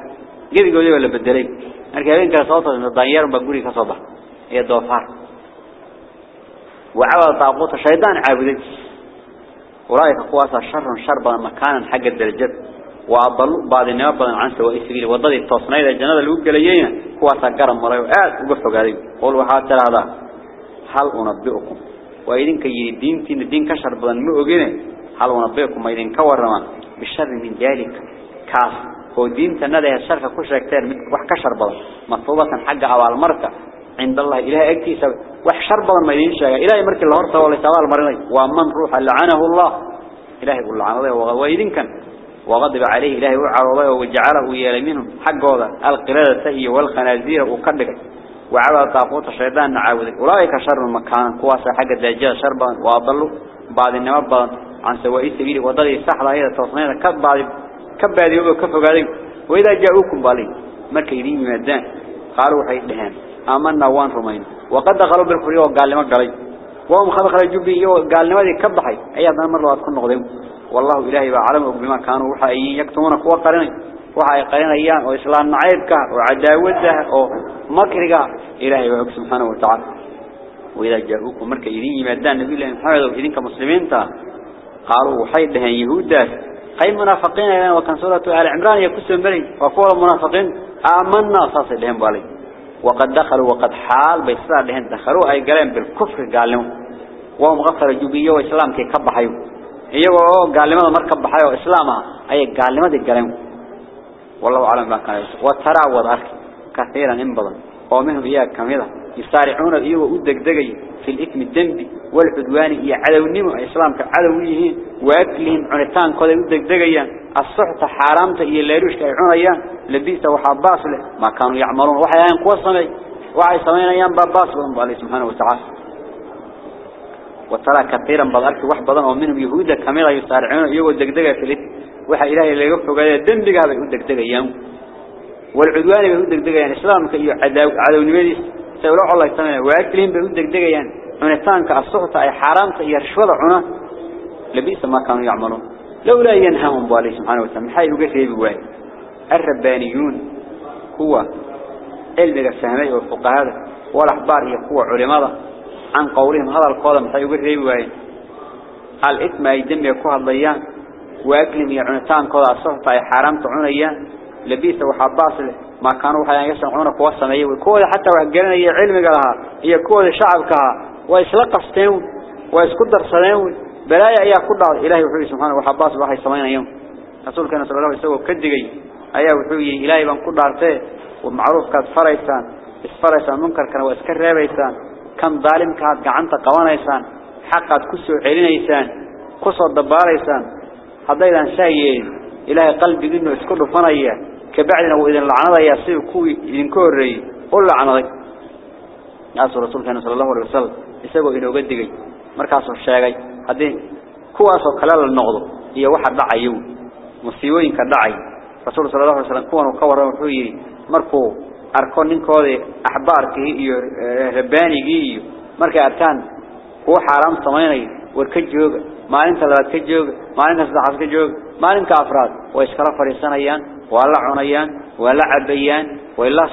gebigoodii la bedelay markii habeenka soo taasna daanyeer ba walaayka kuwaas sharran sharban makaanan xagga darajada وأضلوا بعض النواب بدن عن سواء السبيل وضد التصنيع الجنة اللي وقال لينا. كواسا قرم ملايو آت وقفوا قادم قولوا حتى هذا هل أنبئكم؟ وإذن كي الدين تين الدين كشر بدن مؤجنة هل أنبئكم؟ وإذن كورما بالشر من ذلك. كاس هو دين تنادى الشر كشر كتير. وح كشر بدن مطلوبة حق على المركة عند الله إله أكتي سب وح شر بدن ما يدين شيء إله مرك الله هرته ولا مرني. ومن روح لعنه الله. إله يقول لعنه وإذن كان وغضب عليه. إلهي وعرضه وجعله منهم. حق هذا. القلادة هي والخنازير وكدك وعبد طاقوت الشيطان نعاوذك. أولئك شر مكان كواسا حق الدجاج شربا وأضلوا. بعض النمبا عن سواء السبيل وضل السحرة هي تصنيع كبعض كبعض يوم كفوا قالوا وإذا جاءوكم بالي مركيدين مدان قالوا حي دهان. آمنا وان رمين وقد دخلوا بالكريه وقال لما قالي وهم خلق الجبي قال لما ذي كبحي. أيضا مرة تكون نقدم والله إلهي وعلم بما كانوا وحي يكتمون قوة قرنين وحي قرين أيام وإسلام نعيبك. وعداوته ومكرك إلهي وحك سبحانه وتعالى. وإذا جاءوكم مركا إذين يمدان. نبي الله محمد وإذين كمسلمين قالوا وحي دهان يهود قيم منافقين. وكان سورة آل عمران يكسر مري. وقول المنافقين. آمنا. صاصي لهم بالي. وقد دخلوا وقد حال بيصير لهم دخلوا أي قلم بالكفر قال لهم وهم غفر جوبية وإسلام كي كبحيو. إيوه قال لهم مركب بحيو إسلاما أي قال دي قلم والله أعلم ما كان. يسوع وترى وضعك كثيرا انبضا ومنهم إياه كميدا يسارعون إيوه ودقدقي في الإثم الدنبي والعدوان إياه عدو النمو. إسلام كعدويهين وأكلهم عنتان قد ودقدقيا الصحة حرامة إياه اللي يروش كيعونيان لبيسة وحباس له. ما كانوا يعملون. وحيان قوة صمي. وحي سمين أيام باباس. لهم بالله سبحانه وتعالى. وترى كثيرا بضلك وحبضا ومنهم يهودا كميدا يسارعون إياه ودقدقيا في الإثم. وحي إلهي اللي يقفوا قال الدنبي قال ودقدقيا والعدوان بيودقدقيا إسلام كإياه عدو, عدو نميديس سيولوح الله يسمونه وأكلهم بيودقدقيا cunitaanka asuxta ay xaraamta iyo rishwada cuna labisa ma kaanu yacmaluun lawlaa yanhahum Allah subhanahu wa ta'ala maxay uga reebi waay arrabaniyun kuwa cilmiga fahmay oo fuqahada wal ahbaar iyo kuwa culimada aan qowlihim hadalkooda maxay uga reebi waay hal isma ay dambiga ku hadlayaan waaklim iyo cunitaankooda asuxta ay xaraamta cunayaan waxa baasle ما كانوا waxay yasacuna kuwa sameeyay kuwa hatta wax garanaya cilmiga laha iyo kuwa shacabka وإسلا قصتين وإسكو درسدين بلايا أيها كل إلهي وحوي سبحانه وحباس بحي سمين يوم. رسول كان صلى الله عليه وسلم كدقي. أيها وحوي إلهي بان كل عرته ومعروف كاد فريسان. اسفريسان منكر كان وإسكر ريبيسان. كان ظالم كاد قعنت قوانيسان. حقات كسو علينيسان. كسو الدباريسان هذا إذا سايين. إلهي قلبي إنه اسكر فنيا كبعدنا وإذن لعنضا يصير كوي إذن كوري قل لعنضا يا رسول كان صلى الله عليه وسلم isagoo inooga digay markaasuu sheegay haddii kuwaasoo kale la noqdo iyo waxa dhacayo musiibooyinka dhacay rasuul sallallahu alayhi wasallam kuwan uu ka waran wuxuu yiri markuu arko ninkoodii axbaarkii iyo rabbaanigii iyo markay arkaan kuwa xaraam sameynay war ka jooga maalinta labaad ka jooga maalinta saddexaad ka jooga la cabayaan way la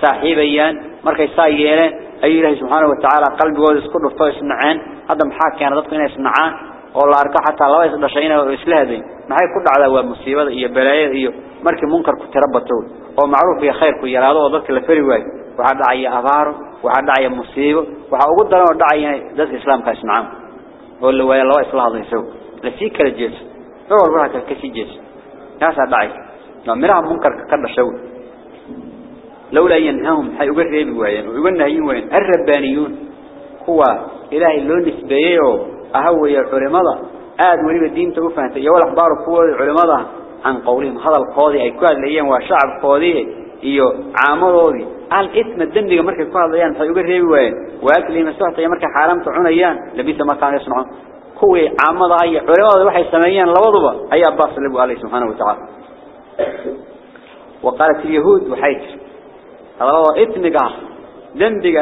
saaxiibayaan markay saa yeeleen أي الله سبحانه وتعالى قلبي وذ اسكر رفتو يسمعان هذا محاك كان ضدك إنه يسمعان والله أركع حتى الله يصدر شيئين وإسلاهدين ما هي كل على مصيبة إيه بلايا إيه مركب منكر كتربطون ومعروف يا خير كي يرادو وضدك لفري واي وحد عي أثار وحد عي مصيبة وحاول دنا وحد عي ذات الإسلام كاسمعان ولا ويا الله إصلاح هذا يسوي لسيك الجيش هو الواحد كسي ناس دعي نمرها منكر كذا شوي لولا ينهاهم حي ريبي وين؟ ويقول نهيين وين؟ الربانيون. هو إلهي اللون نسبيه أهو يا علماء آد وليب الدين توفانت يا ولا أخبار قوة علماء عن قولهم هذا القاضي أي كاد ليان وشعب قاضي. إيو عامضي قال إثم الدم مركز قاضي ليان فيقول ريبي وين؟ وأكل مسوحة يا مركز حرام تعونيان لبيس ما كان يصنعون هو عامض أي علماء وحي سميان لوضبا أي أباس اللي عليه سبحانه وتعالى وقالت اليهود وحيث هذا إثمك ذنبك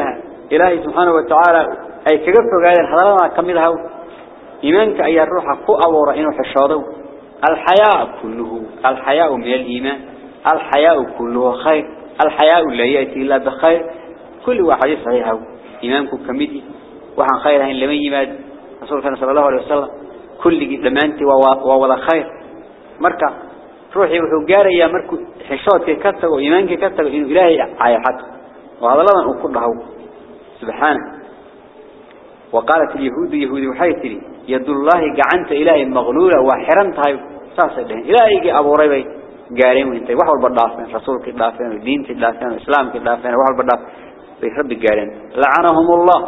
إلهي سبحانه وتعالى أي كجفر قال هذا ما كمله إيمانك أي الروح قوة ورئين حشاده الحياء كله الحياء من الإيمان الحياء كله خير الحياء لا يأتي إلا بخير كل واحد صحيحه إيمانك كمدي وعن خيره إن لم يماد رسول الله صلى الله عليه وسلم كل دمانتي وولا خير. مركا روحي وحو xishoodka ka tago iimaanka ka tago inuu ilaahay caayaxad وهذا uu ku dhaho subhana وقالت اليهود يهودي وحيتري يد الله قعنت إلهي مغلولة وحرنت هاي ساسة لهن إلهي أبو ريبي قارين وإنت وحول بردافين رسولك الدافين ودينك الدافين وإسلامك الدافين وحول بردافين بيحب قارين لعنهم الله.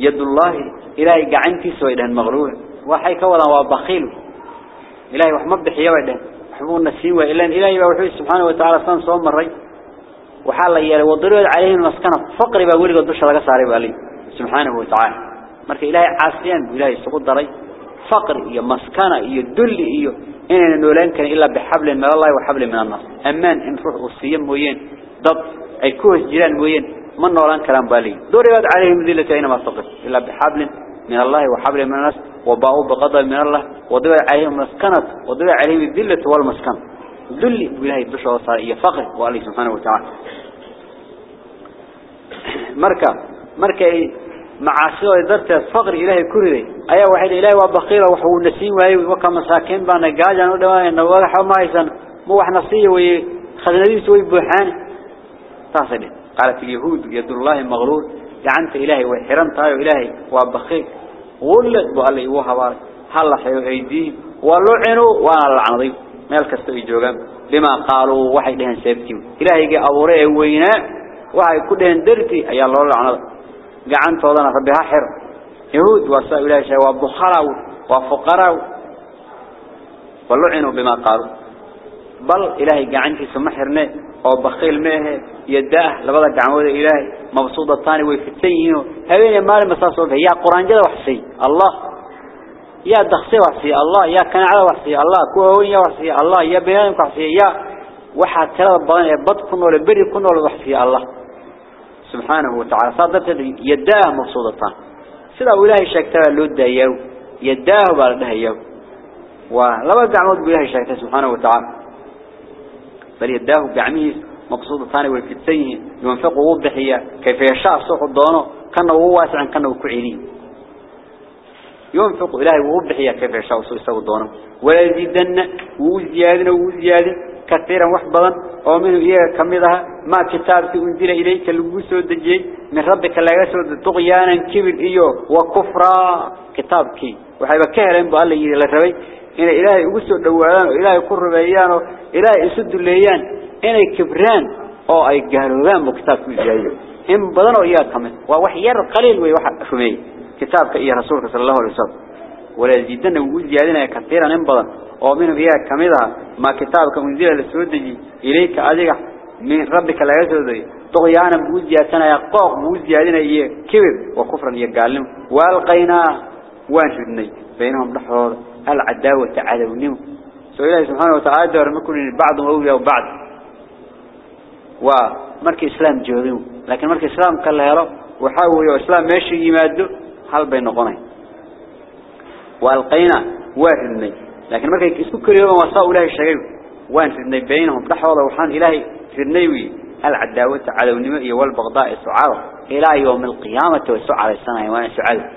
يد الله إلهي قعنتي سويدهن مغلولة وحي كولا وبخيل إلهي وحمد بحيا ويدهن. وحمون نسيوه إلا إن إلهي وحوي سبحانه وتعالى صان صوم مري. وحال يالي وضروا عليه المسكنة فقر بقولي قد دوش لغا صاري بالي سبحانه وتعالى. مرك إلهي عاصيان. إلهي سقود دري. فقر إيا مسكنة إيا دل إيا. إننا نولان كان إلا بحبل من الله وحبل من الناس. أمان إن روح وصيام موين ضد أي كوس جيران موين من نولان كلام بالي. ضربت عليهم ذلة أينما سقط إلا بحبل من الله وحبل من الناس وباءوا بغضب من الله وضرب عليهم مسكنة وضرب عليهم الذلة والمسكنة ذل دوش وصار إيا فقر وقال سبحانه وتعالى. مركا مركا معاصية درت فقر إلهي كردي أيها واحد إلهي وبخير وحو النسيم وهي وكا مساكين بانا قاجان ودوان نوالح وما يسان مو وح نصيه وخذنبي سوي بوحان تصل قالت اليهود يد الله مغرور. لعنت إلهي وحرمت هاي إلهي وبخير ولد بقال لي وهبار هلا حيو أيديهم؟ ولعنوا وأنا العنظيم مالك استوي جوغان. بما قالوا وحي لهن سيبتهم إلهي أبوريه ويناء waxay ku dheen darti ayaa loo lacnada gacantoodana rabbi ha xir yahuud waa saa ilaahay shay waa bukharaw waa بل إلهي جعنتي سمحرنا أو بخيل ماه يداه لبلا جعود إلهي مبسوط الثاني ويفتينه هؤلاء ما المساصوب هي قرآن جل وحسي الله يا دخسي وحسي الله يا كان على وحسي الله كوهوني وحسي الله يا بيانك وحسي يا وحد ثلاث بطن بطن ولا بري كن ولا وحسي الله سبحانه وتعالى صدق يداه مبسوط الثاني سلا إلهي شكتها لود يداه بارده يوم ولبلا جعود إلهي شكتها سبحانه وتعالى بل يداه بعميس مقصودتان والفتسيه ينفق وضحية كيف يشاء صوح الضانو كان هو واسعا كان هو كعيني. ينفق إلهي وضحية كيف يشاء صوح الضانو ولا يزيدن وزيادنا وزيادنا كثيرا وحبا ومنه إياه كمدها ما كتابك أنزل إليك لقوسه دجي من ربك لا يسود طغيانا كبر إياه وكفرا. كتابك. وحيبا كهرين بقال لي للربي إن إلهي قوسه دوعان وإلهي قرر بيان وإلهي يسد الليان. إن كبران أو أي قهران بكتابك الجاي إن بدنوا إياه كمد ووحيار قليل ويوحى فمي كتابك إياه رسولك صلى الله عليه وسلم. ولا يزيدن وزيادنا كثيرا إن بدن. ومنه إياه كمدها ما كتابك أنزل للسودجي إليك أدقى من ربك لا يسودي. طغيانا بوزياتنا يقاق بوزياتنا إيه كبر. وكفرا يقالهم وألقينا وأنشدني. بينهم لحظة العداوة عدونهم سو إلهي سبحانه وتعالى دور مكن بعضهم أولياء وبعض ومركي إسلام جوذيو لكن مركي إسلام كان له يرى وحاول إسلام ماشي يماده هل بين قنين وألقينا وانشدني لكن مركي اسكو كريما وصاء إلهي الشغيب وان في بينهم لحظة وحان إلهي. في النيوي العداوة على النماء والبغضاء السعارة إلى يوم القيامة والسعارة السنة وأنا سعادة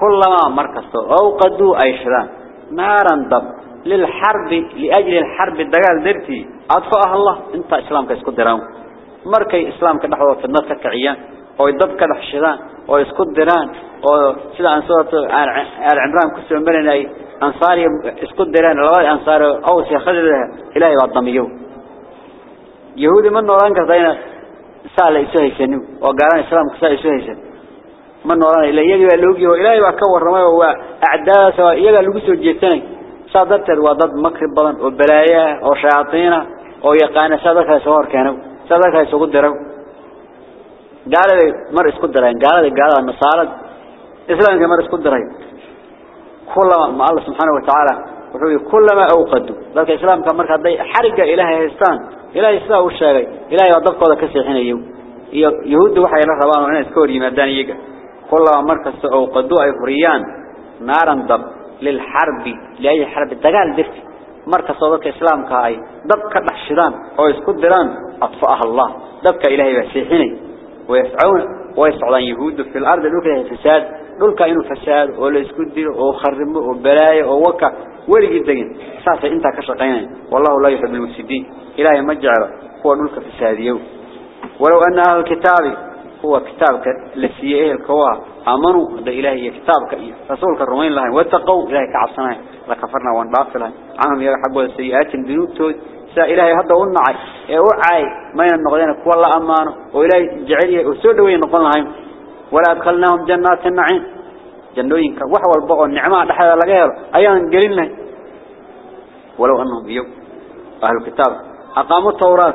كلما مركزه أو قدو أيشران نارا دب للحرب لأجل الحرب الدقال درتي أدفعها الله. انت إسلامك يسكد دران مركي إسلامك نحو في النار تكعيان ويدبك الحشران ويسكد دران وشلا أنصارة آل عمران كسر مبنين أي أنصاري يسكد دران الله أنصاري أو سيخذر إلهي بعضميه يهودي منه رانك زينا سأل إسوه يسنم وقالان إسلامك سأل إسوه يسنم من ورانا إلا يجب اللوجي وإلهي وكور رمي هو أعداس ويجب اللوجس الجيتان صادت الوضب مكرب بلن وبلايا وشياطين ويقان صادت سوار كانوا صادت سوق دروا. قال لي مر اسكت دراين قال لي قال المصارع إسلام كمر اسكت دراين كلما ما الله سبحانه وتعالى وحبي كلما أوقدوا. ذلك إسلام كمر خدي حرق إلهي إستان. إلهي إسلام وشاري إلهي وضبقه ذكسي حين يوم. يهود وحي الله ربانه وعنى سكوري مدان يجا. كل مركز أو قدو أي فريان. نارا ضب للحرب لأي حرب. الدجال درت. مركز صوبك إسلام كأي. ضب كرشدان أو يسكت دران. أطفاء الله. ضب كإله يسيحني ويسعون ويسعون يهود في الأرض. لوكه فساد. لوكا إنه فساد. ولا يسكت دير. أو خرب أو ولي جدا ساسة أنت كشقين والله لا يحب المسيدين إله مجعل. هو لوكا فساد يوم ولو أن أهل كتابي هو كتابك لسيئه الكواه آمنوا. هذا إلهي كتابك. رسولك الرومين الله. واتقوا. إلهي كعبسنا لكفرنا وانباق لهم عنهم يحبوا السيئات الذنوب سا إلهي هذا ونعي وعي ما ينقضين كوالله أمانه. وإلهي وسود وين نقول لهم. ولا أدخلناهم جنات النعيم. جنوينك. وحوى البقى النعمة لحد لغير أيضا قلنا ولو أنهم يوم. أهل الكتاب. أقاموا التوراة.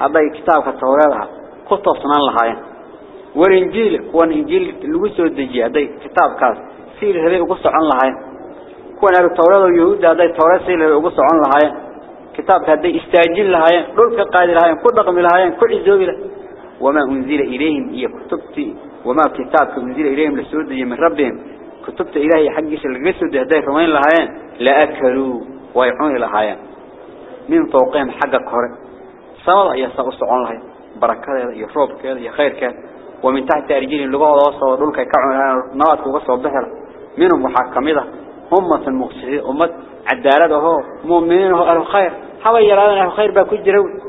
هذا كتاب التوراة. قلت صنان لها. والإنجيل هو الإنجيل الوسو الدجي هذا كتاب كاس سير هذا يقص عن لها هو أهل التوراة واليهود هذا التوراة سير يقص عن لها كتاب هذا استاجل لها دول قاعد لها كل رقم لها كل عزوب له وما أنزل إليهم هي كتبت وما كتاب أنزل إليهم لسود من ربهم كتبت إلهي حقش الجسد هذا رمين لها لأكلوا ويعون لها من فوقهم حق كهر سمض يسأل عن لها بركة يفرب كذا يخير كذا ومن تحت أرجل اللغة وصل دول كعون نوات وصل بحر منهم محاكمة أمة مقصدين أمة عدالة هو مؤمنين هو أهل خير حوى يرادنا أهل خير جرون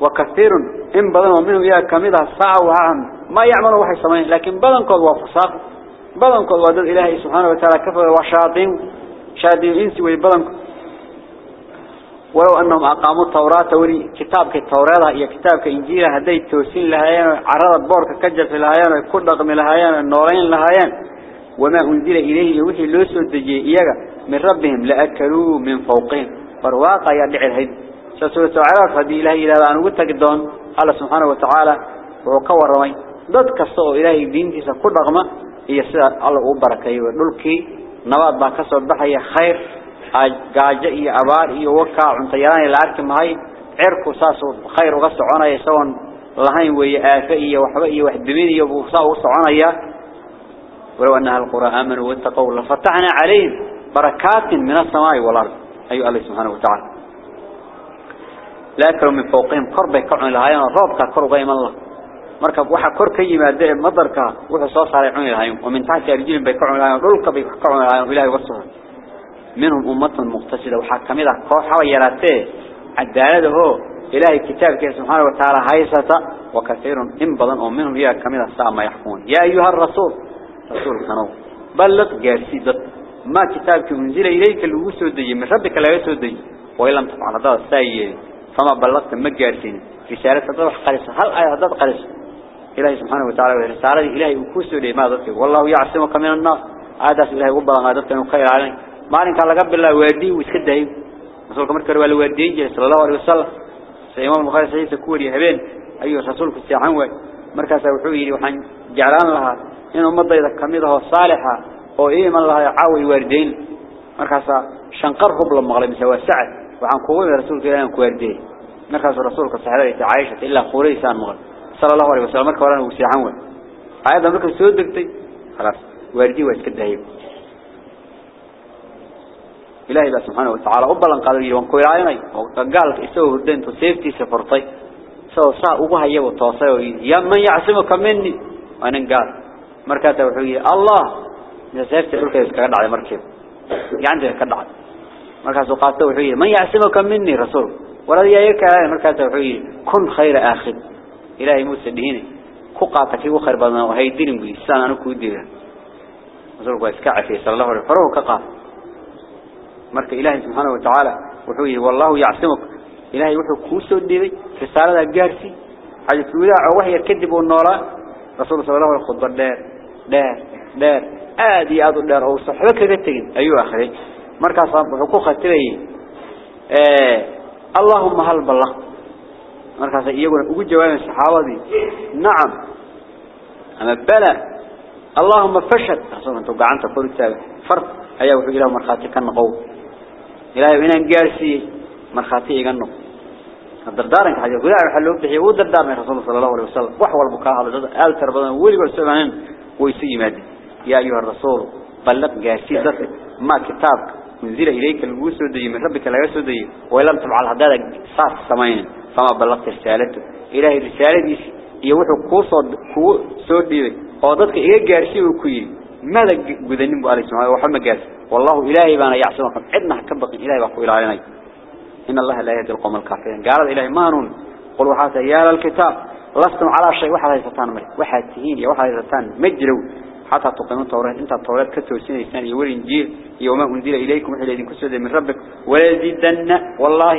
وكثير إن بدن ومنهم إياه كمدها ساعة وعام ما يعملوا وحي سمين لكن بدن قد وفصاق بدن قد ودد إلهي سبحانه وتعالى كفر وشاطين شادين إنسي ويبدن ولو أنهم أقاموا التوراة ولي كتابك التوراة هي كتابك إنجيل هدي توسين لهايان عرض بورك كجل في لهايان كل رقم لهايان النورين لهايان. وما أنزل إليه وحي لوسو الدجي إياك من ربهم لأكلوا من فوقهم. فرواقع يدعي الهيد. سورة عراف هذه إلهي إلى أن قلت قدون الله سبحانه وتعالى. وقوى الرمي. ضد كسو إلهي دين تيسا كل هي سيدة الله أبركي ودلكي نواد با كسو بحي خير. قاجة إيا أبار إيا وكا عنطيران العرك مهي عركو ساسو خير وغسو عنا يسوان لهين ويا آفئي وحبئي وحدمين يبوصا وغسو عنا ولو أنها القرى آمنوا واتقوا لفتحنا عليهم بركات من السماء والأرض أي الله سبحانه وتعالى لا أكلوا من فوقهم قربة كعن لهايان الرابطة قرب غيم الله مركب وحا كور كي مادة مدرك وحا صوص على عن لهايان ومن تحت رجل بيكعن لهايان رلك بيكعن لهايان إلهي وصفه منهم أمة مقتصدة وحاكمة. قوحة ويراته الدالة هو إلهي كتابك سبحانه وتعالى هايسة وكثير إن بضن ومنهم هي كمدة ساعة ما يحكمون يا أيها الرسول. رسول كانوا. بلغ جارسي ضد ما كتابك منزل إليك الوسو دي من ربك لا يسو دي وإن لم تفعل هذا السيء. فما بلغت ما جارسين رسالة تضح قرصة هل آية ضد قرصة إلهي سبحانه وتعالى رسالة إلهي وكوسو لي ما ضدك. والله يعصمك من الناس هذا إلهي وبلغ ما ضدك. خير علي ما إنك الله قبل الله وادي ويسكده رسولك مركر ولا وادي صلى الله عليه وسلم سيمام البخاري سيد كوري هبين أيها رسولك السيحان وي مركز وحوي وحن جعلان لها إن أمضي إذا كميده صالحة oo iiman lahay caawi waardeyn markaas shanqar hub la maqlay mise waa sacad waxaan kugu yiri rasuulka ilaahay ku waardeey markaas rasuulka saxaabada Aisha illa quraysan maqal sallallahu alayhi wasallam markaa waran uu siixan way ayada markaa soo degtay خلاص waardi waa iska إلهي بس سبحانه وتعالى. أبلا قالوا لي وانكو إلهي وقال إسوه الدين تسيبتي سفرطي سوى ساء أبها يو التواصي يا من يعسمك مني؟ أنا قال مركات وحوية الله. نسيبتي حركة يسكرد على مركب. يعني كدعا مركات وقالت وحوية من يعسمك مني رسول؟ ورضي يكا. مركات وحوية كن خير آخر إلهي موسى الدهيني خقاتك وخربنا وهي دين بي السلام عليكم ودينا رسولك وإسكاع فيه صلى الله عليه وسلم فروه كقاتك مرك إله سبحانه وتعالى وحوي والله يعصمك إلهي وحوك وسوديري في سالة الجارسي حاجة تقولها وهي كذب النار رسول صلى الله عليه وسلم خبر دار دار دار آدي أذو دار أو صحبة كذبتين أيوة أخي مرك صامح حقوق تري اللهم هل بالله مرك يقول أقول جوان الصحابة نعم أما بلا اللهم فشد أصلا توقع أنت فرد فرد أيها وحجي لهم مرخاتي كان قوي iga noqo dardaaranka xajir gudaha waxa loo bixiyay uu dardaarmay rasuulka sallallahu alayhi wasallam wax walba ka hadlay dad aad tar badan weligood soomaan way si yimaadeen يا أيها الرسول بلغ جاسيدك ما كتاب منزل إليك الوسود من ربك لا يسود ولم تفعل هذا صاص سمين فما بلغت رسالته إلهي الرسالة دي يوحو كوصد كو سودي قادتك إيه جارسي وكوي ماذا قدنين بألي سبحانه وحمد جارس والله إلهي بانا يعصمك عدنا كبق إلهي وقو إلهي إن الله لا يهدي القوم الكافرين. قال إلهي مانون. قلوا حاسا يا الكتاب. لستم على شيء واحد هيستان مري واحد تهين يا واحد هيستان مجروا. حتى تقيموا التوراة. إنت التوراة كتوسين إنسان يولي إنجيل يوم أنزل إليكم إلى الذين كسود من ربك ويزيدن والله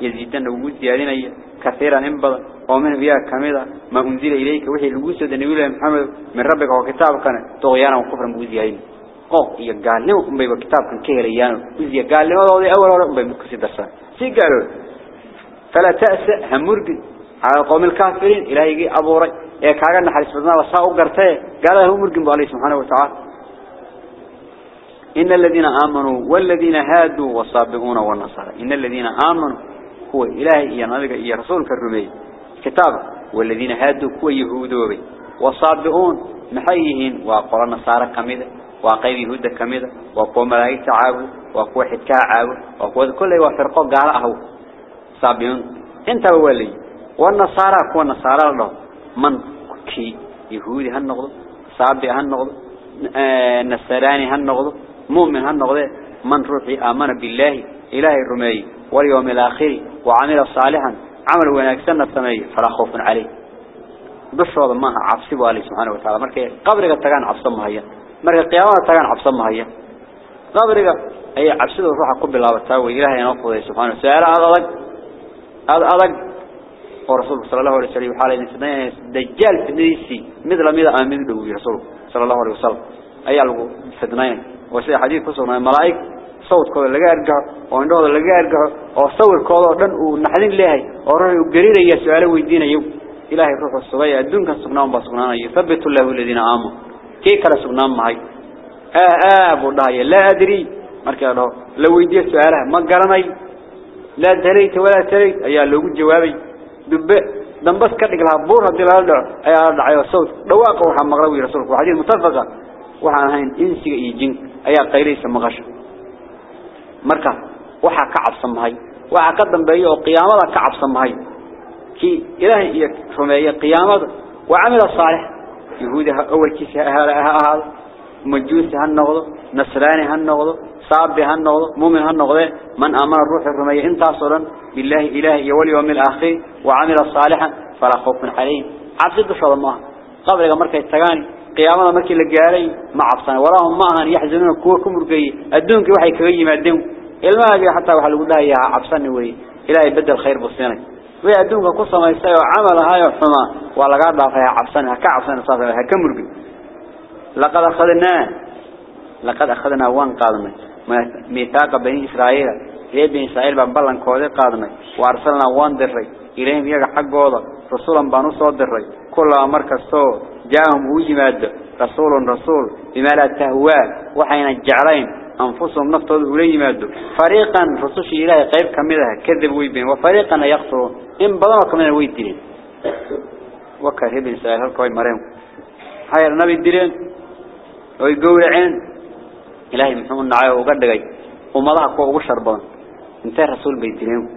يزيدن وجود زيادين كثيرا انبض ومن فيها كميدا ما أنزل إليك وحي الوسد النبي محمد من ربك وكتابك طغيانا وكفرا بوزيين um bay kitaabkan ka helayaan wisiya gaalnimadooda awal hore um bay mid ku sii darsan si gaalo fala ta'sa hamurgi ala qawmil kaafiriin ilaahigi abuuray ee kaaga naxariis badnaa saa u gartay gaalada humurgin baa Allah subhanahu wa ta'ala إن الذين آمنوا والذين هادوا والصابئون والنصارى إن الذين آمنوا هو إلهي إيا نبيك إيا رسولك الرمي كتاب والذين هادوا هو يهودوبي والصابئون محيهين وقرى النصارى كميدة وقيب يهود كميدة وقوى ملايك عابد وقوى حدكاء عابد وقوى كل وفرقه قال صابئون انت ولي والنصارى كوى النصارى الله من كي يهودي هالنغض صابئ هالنغض نصراني هالنغض مؤمن هالنغض من روحي آمن بالله إلهي الرمي واليوم الآخر وعمل صالحا عمل ونكسن السمي فلا خوف عليه. بشرى ما عبسي بالله سبحانه وتعالى. مركي قبرك تجان عبس ما هي مركي قيامة تجان عبس ما هي قبرك أي عبسي الروح قبل الله وتعالى إلهي نقضي سبحانه أضق هذا أضق ورسول صلى الله عليه وسلم حاله إن دجال في نيسي. مثل ماذا آمن به رسول صلى الله عليه وسلم. أي على فتنين وسي حديث كسرنا صوت كذا لقى أرجع وعنده لقى أرجع أو صور كذا دن ونحدين ليه وراح يقرر يسأله ويدين يوم إلهي الروح الصغير الدنيا كسبناهم بسبنانا يثبت الله الذين آمنوا كي كلا سبناهم معي آه آه أبو لا أدري مركز له لو يدي سؤاله ما قرني لا دريت ولا تريت أيها لو جوابي دب دنبس كدق لها بور هدي لها دع أيها دعي الصوت دواق وحا مغربي رسولك وحديث متفقة وحا أيها قيريس مغش مركز وحا كعب سمهي وحا قدم بيه وقيامة كعب سمهي كي إلهي رمي قيامة وعمل الصالح يهودها أول كيس هذا مجوس هالنغض نصراني هالنغض صاب هالنغض مؤمن هالنغض من أمر الروح الرمي انت صلا بالله إلهي واليوم الآخر وعمل صالحا فلا خوف عليه عبد الله الله قبل مركز التغاني قيامة مركز لقاري ما عبصان. وراهم معها يحزنون. كوكم رقي. الدون كي وحي كغي ما الدون الماء حتى وحل قدها يا عبصان وي إلهي بدل خير بصينك وي الدون قصة ما يستوى عمل هاي وحما. ولا قاعد فيها عبصان. هكا عبصان صافي هكا مرقي لقد أخذنا. لقد أخذنا وان قادمة. ميثاق بني إسرائيل. هي بني إسرائيل بان كودي قادمة. وأرسلنا وان دري. إليهم يقع حقوضا رسولا بانو صوت دري. كل مركز صوت. جاءهم وجماد رسول رسول بما لا تهوى وحين الجعلين أنفسهم نفتوا إليه مادوا فريقا رسوش إلهي قيب كمدها كذب ويبين. وفريقا يقتلون إن بضموا كمدها ويدين وكره بن إسرائيل هالكوي مريم. هاي النبي الدين ويقولعين. إلهي محمد نعيه وقدقي. ومضاها كوه وشربان انتهى رسول بيتنين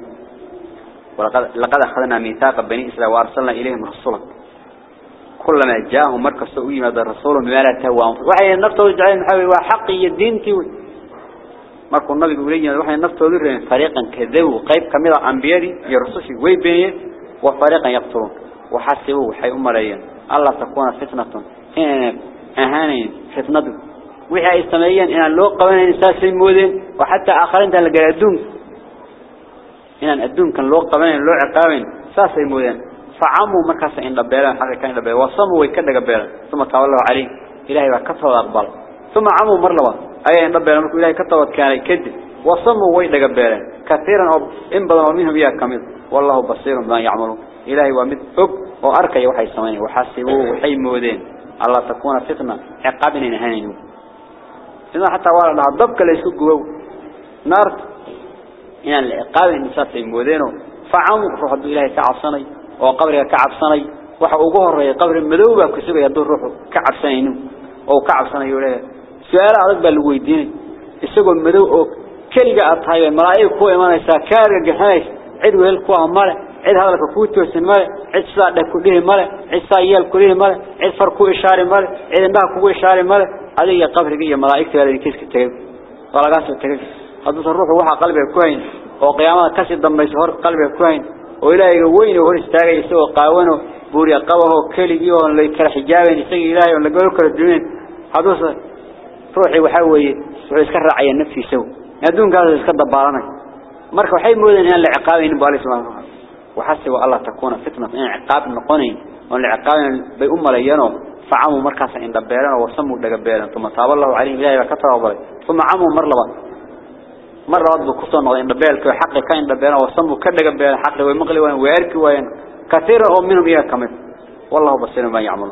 ولقد لقد أخذنا ميثاق بني إسرائيل وأرسلنا إليهم رسولا. كلما جاءهم مركز سوئي ماذا الرسول بما لا تهوى وحي النفط جعلين محاوي وحقي الدين تيوي مركو النبي يقول لي وحي النفط ذرين فريقا كذبوا قيب كاملة أنبياري يرسوشي ويبيني وفريقا يقتلون. وحسبوا وحي أمريا الله تكون فتنة. إن أهانين فتنة. وحي استمعيا إن اللو قوانا إنساس المودين وحتى آخرين تلقى الدون إن الدون كان لو قوانا لو عقاوين ساس المودين. فعموا مركز إن لبيلان حقا كان لبيلان وصموا ويكد قبيلان ثم تولوا عليه إلهي وكفوا أقبال ثم عموا مرلوا أي إن لبيلان مركو إلهي كتوا كان يكد وصموا ويد قبيلان كثيرا إن بدنوا منهم إياه كمد والله بصير ما يعملون إلهي ومد أب وأركي وحي سماني وحسبوه وحي مودين. الله تكون فتنة. عقابنا نهانين إذا حتى ولا ضبك ليسوا جوا نار إن العقاب النساء مودينه. فعموا روح إلهي كعصني وقبرك كعبسني waxa ugu horeeyay qabri madow baa ku sugaya dad ruuxu ka cabsanayno oo ka cabsanayo leeyahay su'aalo adag baa lagu weydiinay isagoo madow oo kaliga aad tahay malaa'ig ku imanaysa kaarga gaxays cid weel ku amale cid hadalka ku toosin male cid saada ku dhihi male cid saayeel ku dhihi male cid far ku ishaari male cid indhaha ku ishaari male adiga qabriga iyo malaa'igta ay kiiska tagay walaga soo tagay hadduu ruuxu waxa qalbiga ku hayn oo qiyaamada ka sii dambayso hor qalbiga ku hayn oo ilaahay weyn oo hor istaagay isagoo qaawano buuriya qabaho keligii oo la kala xijaabeen isaga ilaahay oo laga kala duween haduusa ruuxi waxa weeye wuxuu iska raacay naftiisa adduunkaas iska dabaalanay marka waxay moodeen in la ciqaabayn baalay subhanahu وحسب الله تكون فتنة إن عقاب نقنين وأن العقاب بيؤم لينه فعموا مركزا إن دبيرنا وسموا دقبيرنا ثم تاب الله عليه إلهي وكتر وبري ثم عموا مرلبا مرة وضبوا كفتون إن دبيرك حق كان دبيرنا وسموا كدقبيرنا حق ويمغلي وين ويرك وين كثير منهم إياه كمت والله بصير ما يعمل.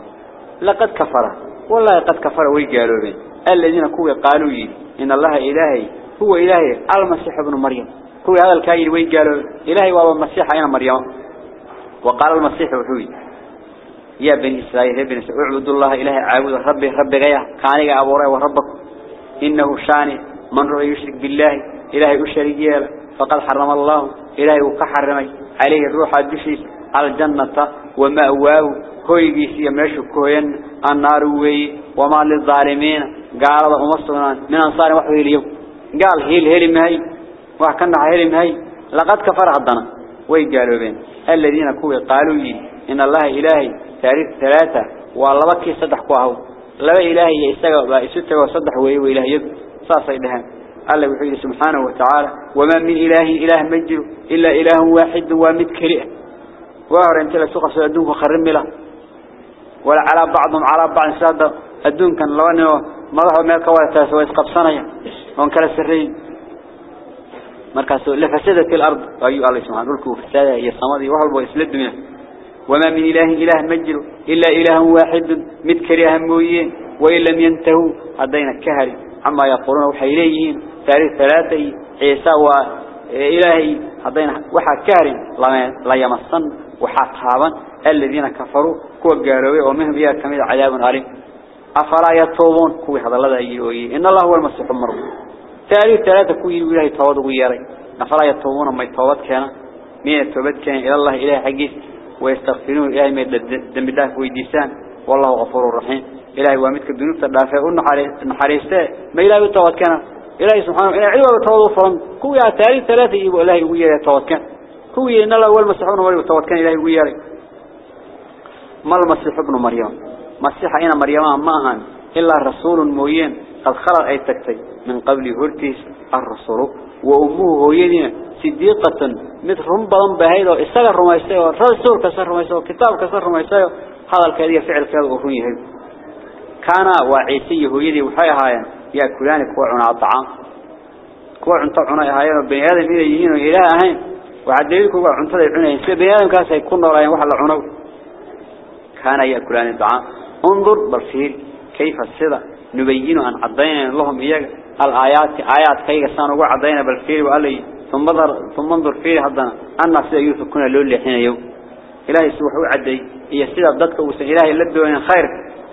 لقد كفر. والله قد كفر ويقالوا بين الذين كوا قالوا إن الله إلهي هو إلهي المسيح ابن مريم. هو هذا الكائن ويقالوا إلهي وهو المسيح أين مريم؟ وقال المسيح وحوي. يا بني إسرائيل يا بني إسرائيل اعبدوا الله إلهي عابد ربي ربي غير كان أبو رأي وربك إنه شاني. من رأي يشرك بالله إلهي أشريك فقد حرم الله. إلهي وكحرمي عليه الروح الدشيس الجنة ومأواه. هويجيسي ماشو كوين النار وي وما للظالمين. قال هذا أمصنا من أنصار وحوه اليوم. قال هيل هيل مهي. وحكنا هيل مهي. لقد كفر عضنا ويقالوا بين. الذين كوي قالوا لي إن الله إلهي تاريخ ثلاثة. والله بكي صدح كوهو لا إلهي يستقى بأسوته وصدح ويه وإلهي يد. صاصي لها الله وحيد سبحانه وتعالى. وما من إله إله مجر إلا إله واحد ومد كريئة وهر انت لسوق سيدونك خرم له ولا على بعضهم على بعض سادة الدون كان لو أنه مضحوا ميلك ولا تاسوا يسقبصنا وانكلا السرين مركز لفسدت الأرض. أيها الله سبحانه لكم فسادة هي الصمد وحلبوا يسلد منه. وما من إله إله مجر إلا إله واحد. متكريها مويين وإن لم ينتهوا. هدينا الكهري. عما يقولون وحيليين. تاريخ ثلاثة عيسى وإلهي هدينا وحا كهري لا يمصن وحا طابا الذين كفروا كوا قاروي ومنهم بها كميد عذاب أليم أفلا يتوبون؟ كوي هذا الله يوي. إن الله هو المسيح المرض تاريخ ثلاثة كوي إلهي تواد وياري. أفلا يتوبون ما يتوبت كان مين التوبت كان إلى الله إله حقيس ويستغفرون إلهي ما يدن بالله ويديسان. والله غفور رحيم. إلهي وامدك الدنوب تدافع. ونحريسته ما إلهي التوبت كان إلهي سبحانه إلهي عدوى التوبت فرم. كوي تاريخ ثلاثة يبقى إلهي وياري التوبت كان كوي إن الله هو المسيح المرض كان إلهي وياري ما المسيح ابن مريم؟ مسيح أين مريم؟ معها إلا رسول موين قد خلق أي تكتي. من قبل هرتيس الرسول. وأمه هويدنا صديقة. مثل رمبا بهيدا إستغى الرميسي ورسول كسر رميسي وكتاب كسر رميسي هذا الكذية فعل كذا أخرين كان وعيسي هويدي وحيها يأكلان كوعنا الطعام. كوعنا طعنا هاي بني آدم إذا يهين إله هين وعدليل كوعنا طعنا عنين بني آدم كاسا يكون رايين وحل عنو كان يأكلان الطعام. انظر بالفير كيف السيدة نبين أن عضينا لهم إياه. الآيات آيات كي سانوا عضينا بالفير وقال لي ثم انظر ثم انظر فيه هذا. أن سيدة يوسف كنا لولي حين يوم إلهي سبحانه عدي. هي سيدة ضدك وسن إلهي لدوين خير.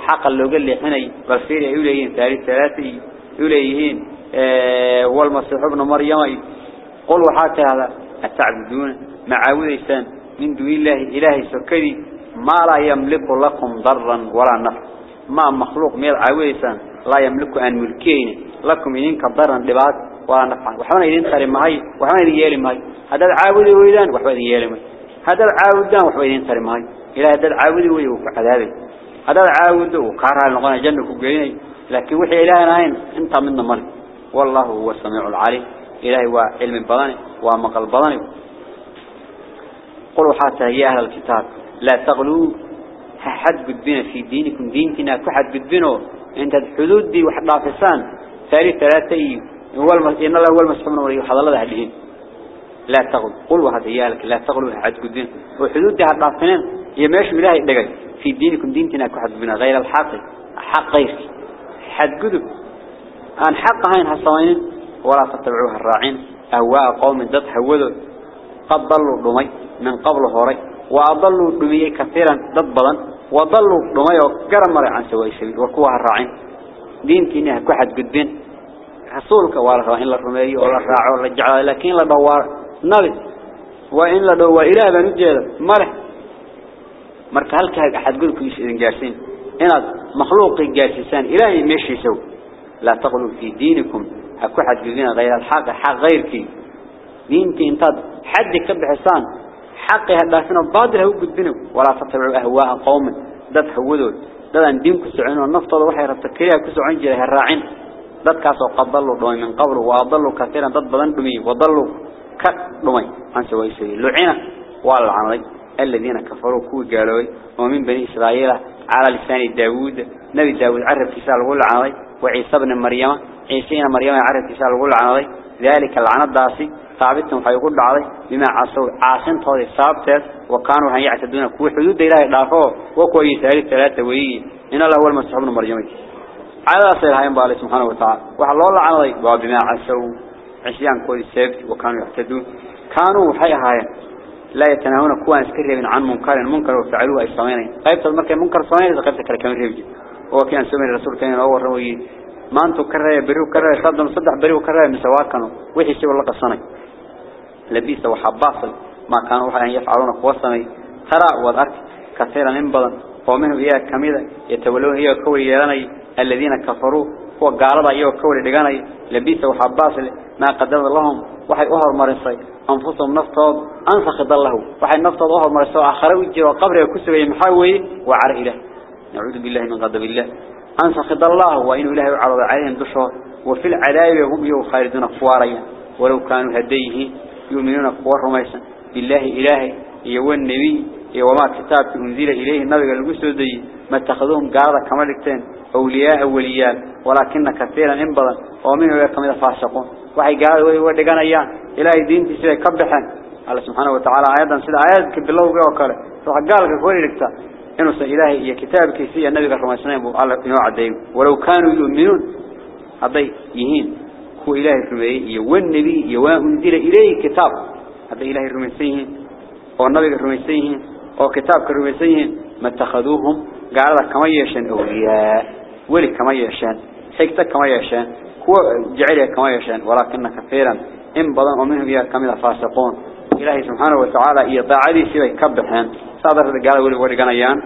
حقا لو قال لي حين بالفير يوليين ثالث ثلاثي. يوليين آه والمسيح ابن مريم. قل وحاتي هذا أتعبدون معاوذيسان من دون الله إلهي سكري؟ ما لا يملك لكم ضرا ولا نفع. ما مخلوق ميل عاويسان لا يملك أن ملكين لكم إنك ضرا لبعض ولا نفع وحنا إذن ماي وحنا إذن يالي ماي هذا العاود ويدان وحنا إذن يالي ماي هذا العاودان وحنا إذن ترى ماي إلى هذا العاود ويوك عذابه هذا العاود وقارها لغنا جنة وقيني لكن وحي إلهنا هين انت من ملك والله هو السميع العليم. إلهي هو علم بضاني ومقل بضاني. قلوا حتى هي أهل الكتاب لا تغلوا حد قدبنا في دينكم. دينتنا كحد قدبنا أنت الحدود دي واحد نافسان. ثالث ثلاثة المس... إن الله هو المسحوم وريه حضر الله هديهم لا تغلوا قلوا هذا يالك لا تغلوا حد قدبنا والحدود دي حد نافسان. يماش ملاهي دقل. في دينكم دينتنا كحد قدبنا غير الحق حق حد قدب. أن حق هين هالصوين ولا تتبعوها الراعين. أهواء قوم ضد هودوا قد ضلوا رمي من قبل هوري. وأضلوا دمية كثيرا ضبلا وضلوا دمية وكرم مرة عن سواء السبيل وكوها الرعين دين كينها كحد قدين رسولك وارغا إن الرمي ولا راع ولا جعل لكن لا دوار. نبي. وإن لا دوا إله بنجيل مره مرك هل كهج أحد قلك يشين جالسين إن مخلوق جالسين إلهي ماشي سو. لا تغلوا في دينكم. أكحد قدين غير الحق حق غيرك. دينك أنت حد كبحسان حقي هدافنا باطل هو قدبنه ولا تتبعوا أهواء قوم. دد هودود دد أن دين كسعين والنفط وحي ربتكريها كسعين جره الراعين. دد كاسو قد ضلوا دمي من قبله وأضلوا كثيرا. دد بدن دمي. وضلوا كدمي عن سواء سبيل لعنا والعنضي الذين كفروا كو قالوا ومن بني إسرائيل. على لسان داود. نبي داود عرف كسال قول عنضي وعيسى بن مريم عيسى مريم عرف كسال قول عنضي ذلك العنض داسي ثابتهم حيقول عليه بما عصوا عاصم طول ثابت وكانوا هي يعتدون كو حدود إلهي دافعوا وكو يسالي ثلاثة وي. إن الله هو المسيح ابن مريم. على صير هاي بالله سبحانه وتعالى. وحلو الله عنضي وبما عصوا. عشيان كل سبت وكانوا يعتدون. كانوا حي هاي لا يتناهون كوان سكرين عن منكر المنكر وفعلوه أي صمينين قيبت المركة منكر صمينين إذا قيبت كلا ريبجي هو كان سمين الرسول كان أول روي. ما أنتو كرهي بريو كرهي صدم صدح بريو كرهي مسوا كانوا. وحي سوى الله قصني لبيس وحباصل ما كانوا وحيان يفعلون قوصني. ترى وذرك كثيرا انبضا ومنهم إياه كميدا يتولون إياه كوري يلاني الذين كفروا هو قالوا إياه كوري لغاني لبيس وحباصل ما قدر لهم وحي أهر مرسي أنفسهم نفتض أنفق الله وحي نفتض أهر مرسي آخر وجه وقبر يكسب محاوي وعر إله نعوذ بالله من غضب الله أنفق الله وإن إله يعرض عليهم دشور وفي العذاب هم يو خالدون فواريا ولو كانوا هديه يؤمنون قوار رميسا بالله إلهي يو النبي وما كتاب أنزل إليه. النبي المسودي ما اتخذوهم قارة كما لكتين أولياء أولياء ولكن كثيرا انبضا ومنه يكمل فاسقون؟ وحي قال ويودقان أيان إلهي دينتي سيدي كبحا الله سبحانه وتعالى آيادا سيدي آيات كبالله وقال فقال لك كوري لكتا إنه سيدي إلهي يا كتاب كيسي النبي قال رمى سنين الله إنه عدين ولو كانوا يؤمنون هذا يهين. هو إلهي الرمي والنبي يوان أنزل إليه كتاب. هذا إلهي الرميسيين والنبي الرميسيين وكتاب الرميسيين ما اتخذوهم قال لك كما يشان أولياء ولي كما يشان حكتك كما يشان هو جعله كما يشان ولكن كثيرا إن بدن ومنهم يا كمل فاسقون إلهي سبحانه وتعالى يطاعدي سوى كبحان صادر قال ولي ولي